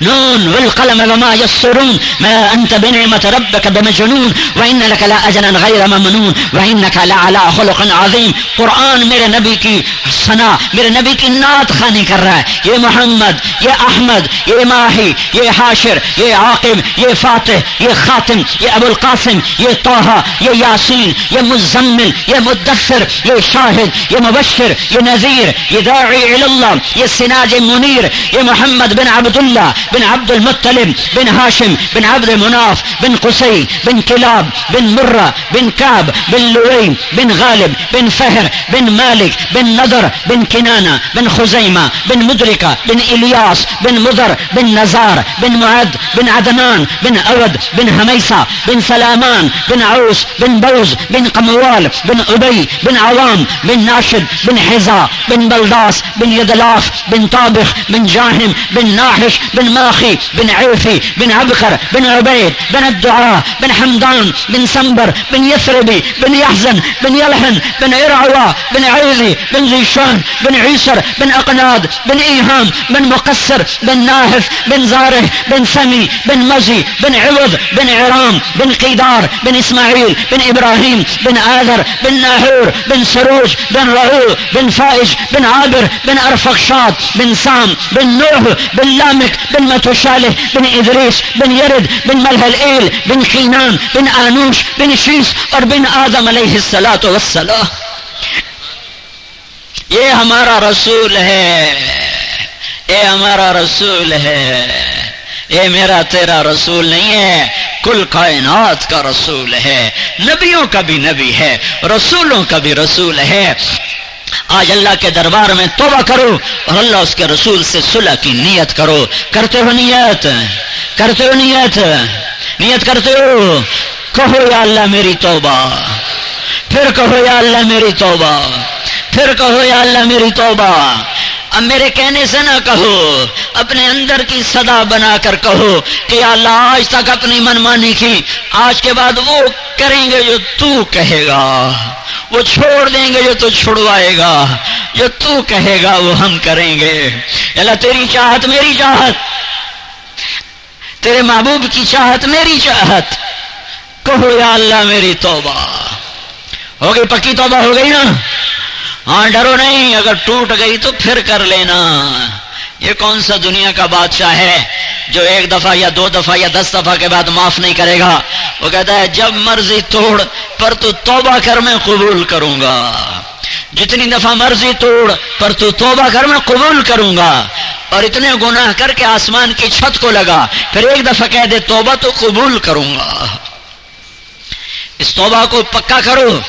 نون والقلم وما يسرون. ما أنت بنعمة ربك بمجنون. وإن لك لا أجلا غير ممنون. وإنك لعلى خلق عظيم. قرآن مير نبيك صنع مير نبيك نات خاني كرة. يا محمد يا أحمد يا ماحي يا حاشر يا عاقب يا فاتح يا خاتم يا أبو القاسم يا طه يا ياسين يا مزمل يا مدثر يا شاهد يا مبشر يا نذير يا داعي إلى الله يا سناج منير يا محمد بن عبد الله بن عبد المطلب بن هاشم بن عبد مناف بن قصي بن كلاب بن مرة بن كعب بن لوي بن غالب بن فهر بن مالك بن نضر بن كنانة بن خزيمة بن مدركة بن إلياس بن مضر بن نزار بن معد بن عدنان بن أود بن هميسة بن سلامان بن عوس بن بوز بن قموال بن أبي بن عوام بن ناشد بن حزا بن بلداس بن يدلاف بن طابخ بن جاهم بن ناحش بن ماخي بن عوفي بن عبخر بن عبيد بن الدعاء بن حمدان بن سنبر بن يثربي بن يحزن بن يلحن بن إرعوى بن عيذي بن زيشان بن عيسر بن أقناد بن إيهام بن مقصر بن ناهف بن زاره بن سمي بن مزي بن عوض بن عرام بن قيدار بن إسماعيل بن إبراهيم بن آذر بن ناهور بن سروج بن رعو بن فائج بن عابر بن أرفخشاد بن سام بن نوح بن لامك بن متوشاله بن إدريس بن يرد بن مله الإيل بن خينام بن آنوش بن شيس اور بن آدم عليه الصلاة والسلام. يا ہمارا رسول ہے اے ہمارا رسول ہے اے میرا تیرا رسول نہیں ہے کل کائنات کا رسول ہے نبیوں کا بھی نبی ہے رسولوں کا بھی رسول ہے. آج اللہ کے دربار میں توبہ کرو اور اللہ اس کے رسول سے صلح کی نیت کرو۔ کرتے ہو نیت؟ کرتے ہو نیت؟ نیت کرتے ہو؟ کہو یا اللہ میری توبہ۔ پھر کہو یا اللہ میری توبہ۔ پھر کہو یا اللہ میری توبہ۔ اب میرے کہنے سے نہ کہو، اپنے اندر کی صدا بنا کر کہو کہ اللہ آج تک اپنی منمانی کی، آج کے بعد وہ کریں گے جو تو کہے گا، وہ چھوڑ دیں گے جو تو چھڑوائے گا، جو تو کہے گا وہ ہم کریں گے۔ اللہ، تیری چاہت میری چاہت، تیرے محبوب کی چاہت میری چاہت۔ کہو یا اللہ میری توبہ۔ ہو گئی پکی توبہ، ہو گئی نا؟ ہاں ڈرو نہیں، اگر ٹوٹ گئی تو پھر کر لینا۔ یہ کون سا دنیا کا بادشاہ ہے جو ایک دفعہ یا دو دفعہ یا دس دفعہ کے بعد معاف نہیں کرے گا؟ وہ کہتا ہے، جب مرضی توڑ، پر تو توبہ کر میں قبول کروں گا۔ جتنی دفعہ مرضی توڑ، پر تو توبہ کر میں قبول کروں گا۔ اور اتنے گناہ کر کے آسمان کی چھت کو لگا، پھر ایک دفعہ کہہ دے، توبہ تو قبول کروں گا۔ اس توبہ کو پکا کرو،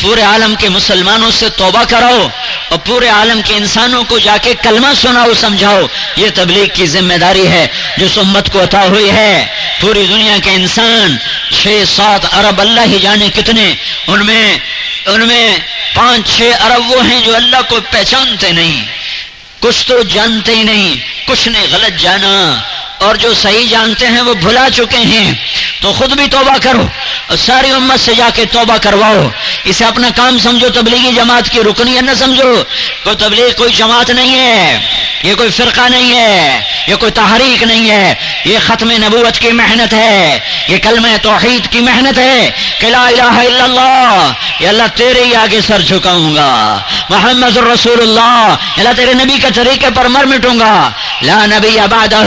پورے عالم کے مسلمانوں سے توبہ کراؤ اور پورے عالم کے انسانوں کو جا کے کلمہ سناؤ، سمجھاؤ۔ یہ تبلیغ کی ذمہ داری ہے جو سمت کو عطا ہوئی ہے۔ پوری دنیا کے انسان، چھ سات ارب اللہ ہی جانے کتنے۔ ان میں ان میں پانچ، چھ ارب وہ ہیں جو اللہ کو پہچانتے نہیں۔ کچھ تو جانتے ہی نہیں، کچھ نے غلط جانا۔ اور جو صحیح جانتے ہیں وہ بھلا چکے ہیں تو خود بھی توبہ کرو اور ساری امت سے جا کے توبہ کرواؤ۔ اسے اپنا کام سمجھو، تبلیغی جماعت کی رکنیت نہ سمجھو۔ کوئی تبلیغ، کوئی جماعت نہیں ہے۔ یہ کوئی فرقہ نہیں ہے۔ یہ کوئی تحریک نہیں ہے۔ یہ ختم نبوت کی محنت ہے۔ یہ کلمہ توحید کی محنت ہے کہ لا الہ الا اللہ۔ یہ اللہ تیرے ہی آگے سر جھکاؤں گا۔ محمد رسول اللہ۔ اللہ تیرے نبی کے طریقے پر مر مٹوں گا۔ لا نبی بعدہ۔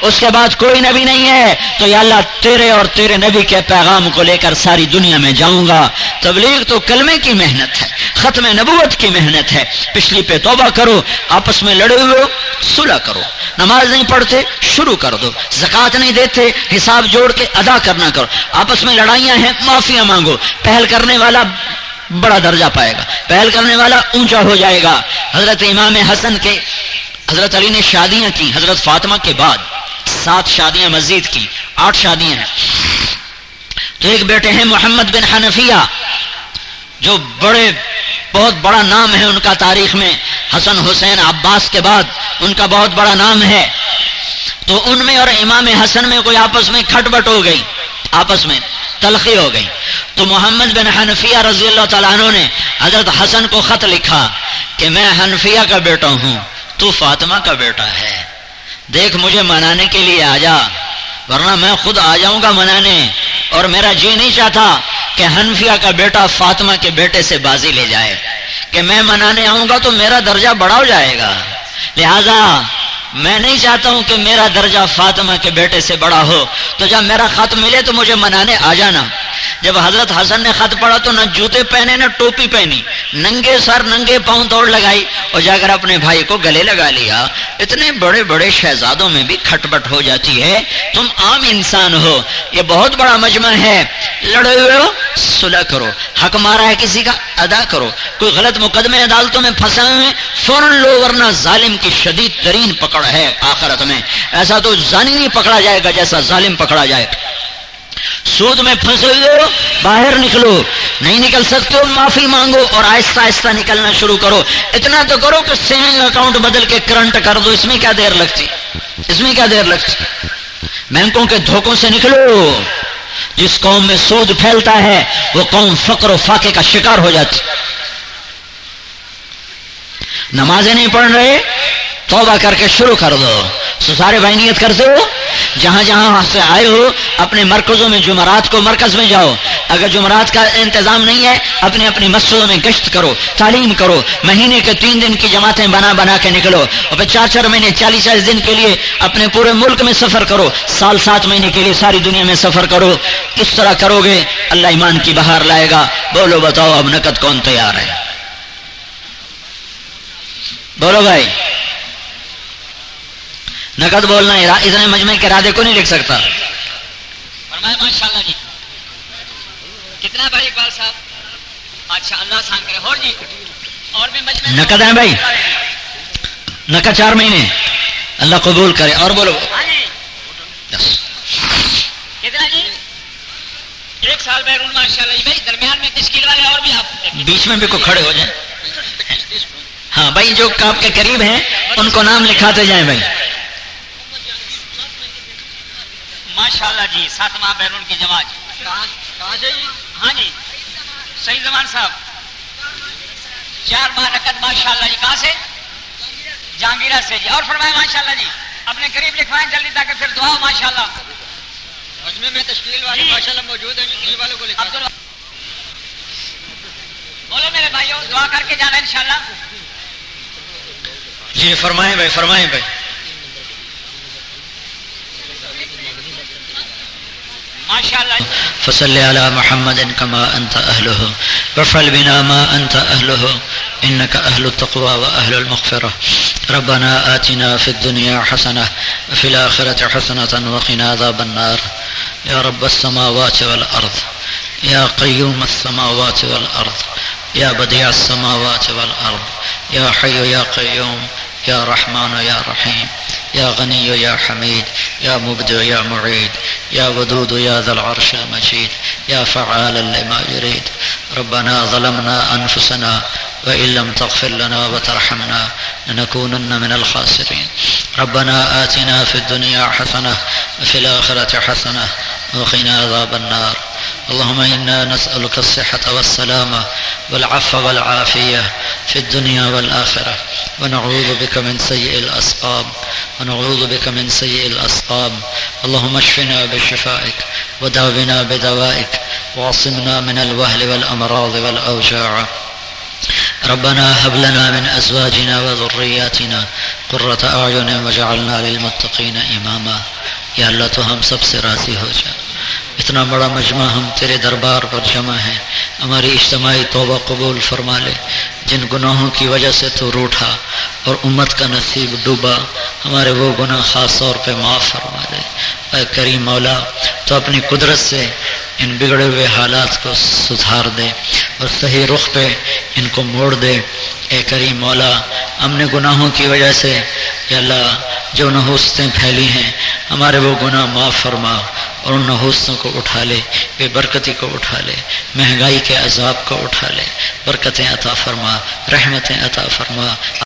اس اس کے بعد کوئی نبی نہیں ہے تو یا اللہ تیرے اور تیرے نبی کے پیغام کو لے کر ساری دنیا میں جاؤں گا۔ تبلیغ تو کلمے کی محنت ہے، ختم نبوت کی محنت ہے۔ پچھلی پہ توبہ کرو، آپس میں لڑے ہوئے صلح کرو۔ نماز نہیں پڑھتے، شروع کر دو۔ زکات نہیں دیتے، حساب جوڑ کے ادا کرنا کرو۔ آپس میں لڑائیاں ہیں، معافیاں مانگو۔ پہل کرنے والا بڑا درجہ پائے گا۔ پہل کرنے والا اونچا ہو جائے گا۔ حضرت امام حسن کے، حضرت علی نے شادیاں کی، حضرت فاطمہ کے بعد۔ سات شادیاں مزید کی، آٹھ شادیاں۔ ہیں تو ایک بیٹے ہیں محمد بن حنفیہ، جو بڑے، بہت بڑا نام ہے ان کا تاریخ میں۔ حسن حسین عباس کے بعد ان کا بہت بڑا نام ہے۔ تو ان میں اور امام حسن میں کوئی آپس میں کھٹ بٹ ہو گئی، آپس میں تلخی ہو گئی۔ تو محمد بن حنفیہ رضی اللہ تعالیٰ عنہ نے حضرت حسن کو خط لکھا کہ میں حنفیہ کا بیٹا ہوں، تو فاطمہ کا بیٹا ہے۔ دیکھ مجھے منانے کے لیے آ جا، ورنہ میں خود آ جاؤں گا منانے۔ اور میرا جی نہیں چاہتا کہ حنفیہ کا بیٹا فاطمہ کے بیٹے سے بازی لے جائے۔ کہ میں منانے آؤں گا تو میرا درجہ بڑا ہو جائے گا۔ لہذا میں نہیں چاہتا ہوں کہ میرا درجہ فاطمہ کے بیٹے سے بڑا ہو۔ تو جب میرا خط ملے تو مجھے منانے آ جانا۔ جب حضرت حسن نے خط پڑھا تو نہ جوتے پہنے نہ ٹوپی پہنی۔ ننگے سر، ننگے پاؤں توڑ لگائی اور جا کر اپنے بھائی کو گلے لگا لیا۔ اتنے بڑے بڑے شہزادوں میں بھی کھٹبٹ ہو جاتی ہے۔ تم عام انسان ہو۔ یہ بہت بڑا مجمع ہے۔ لڑے ہوئے ہو، صلح کرو۔ حق مارا ہے کسی کا، ادا کرو۔ کوئی غلط مقدمے، عدالتوں میں پھنسے ہوئے فوراً لو، ورنہ ظالم کی شدید ترین پکڑ ہے آخرت میں۔ ایسا تو زانی نہیں پکڑا جائے گا جیسا ظالم پکڑا جائے۔ گا سود میں پھنسے ہو، باہر نکلو۔ نہیں نکل سکتے ہو، معافی مانگو اور آہستہ آہستہ نکلنا شروع کرو۔ اتنا تو کرو کہ سیونگ اکاؤنٹ بدل کے کرنٹ کر دو۔ اس میں کیا دیر لگتی؟ اس میں کیا دیر لگتی؟ بینکوں کے دھوکوں سے نکلو۔ جس قوم میں سود پھیلتا ہے، وہ قوم فقر و فاقے کا شکار ہو جاتی۔ نمازیں نہیں پڑھ رہے، توبہ کر کے شروع کر دو۔ سارے بھائی نیت کرتے ہو؟ جہاں جہاں سے آئے ہو، اپنے مرکزوں میں جمعرات کو مرکز میں جاؤ۔ اگر جمعرات کا انتظام نہیں ہے، اپنے اپنی مسجدوں میں گشت کرو، تعلیم کرو۔ مہینے کے تین دن کی جماعتیں بنا بنا کے نکلو۔ اور پھر چار چار مہینے، چالیس چالیس دن کے لیے اپنے پورے ملک میں سفر کرو۔ سال سات مہینے کے لیے ساری دنیا میں سفر کرو۔ کس طرح کرو گے؟ اللہ ایمان کی بہار لائے گا۔ بولو بتاؤ، اب نقد کون تیار ہے؟ بولو بھائی۔ نقد بولنا اتنے مجمع کے ارادے کو نہیں لکھ سکتا۔ ماشاء اللہ جی۔ کتنا بھائی اقبال صاحب؟ اچھا اللہ آسان کرے۔ اور جی اور بھی مجمع نقد ہے بھائی۔ نقد چار مہینے۔ اللہ قبول کرے۔ اور بولو۔ ہاں جی۔ Yes. کتنا جی؟ ایک سال بیرون ماشاء اللہ جی۔ بھائی درمیان میں تشکیل والے اور بھی آپ بیچ میں بھی کو کھڑے ہو جائیں۔ ہاں بھائی جو آپ کے قریب ہیں ان کو نام لکھاتے جائیں بھائی۔ ماشاء اللہ جی ساتواں بیرون کی جماعت۔ ہاں جی۔ صحیح زمان صاحب۔ چار ماہ نقد ماشاء اللہ جی کہاں سے؟ جہانگیرہ سے جی۔ اور فرمائے ماشاء اللہ جی اپنے قریب لکھوائیں جلدی تاکہ پھر دعا ہو ماشاء اللہ میں تشکیل والے جی۔ ماشاء اللہ موجود ہیں یہ والوں کو لکھا۔ بولو میرے بھائیوں دعا کر کے جانا انشاءاللہ۔ جی فرمائیں بھائی فرمائیں بھائی۔ فصل على محمد كما أنت أهله. وافعل بنا ما أنت أهله. إنك أهل التقوى وأهل المغفرة. ربنا آتنا في الدنيا حسنة وفي الآخرة حسنة وقنا عذاب النار. يا رب السماوات والأرض يا قيوم السماوات والأرض يا بديع السماوات والأرض يا حي يا قيوم يا رحمن يا رحيم. يا غني يا حميد يا مبدع يا معيد يا ودود يا ذا العرش المجيد يا فعالا لما يريد. ربنا ظلمنا أنفسنا وإن لم تغفر لنا وترحمنا لنكونن من الخاسرين. ربنا آتنا في الدنيا حسنة وفي الآخرة حسنة وقنا عذاب النار. اللهم إنا نسألك الصحة والسلامة والعفو والعافية في الدنيا والآخرة. ونعوذ بك من سيء الأسقام ونعوذ بك من سيء الأسقام اللهم اشفنا بشفائك وداونا بدوائك. واعصمنا من الوهل والأمراض والأوجاع. ربنا هب لنا من أزواجنا وذرياتنا قرة أعين وجعلنا للمتقين إماما. یا اللہ تو ہم سب اتنا بڑا مجمع ہم تیرے دربار پر جمع ہیں۔ ہماری اجتماعی توبہ قبول فرما لے۔ جن گناہوں کی وجہ سے تو روٹھا اور امت کا نصیب ڈوبا، ہمارے وہ گناہ خاص طور پہ معاف فرما دے اے کریم مولا، تو اپنی قدرت سے ان بگڑے ہوئے حالات کو سدھار دے اور صحیح رخ پہ ان کو موڑ دے۔ اے کریم مولا، ہم نے گناہوں کی وجہ سے یا اللہ، جو نحوستیں پھیلی ہیں، ہمارے وہ گناہ معاف فرما اور ان نحوستوں کو اٹھا لے، بے برکتی کو اٹھا لے، مہنگائی کے عذاب کو اٹھا لے، برکتیں عطا فرما، رحمتیں عطا فرما۔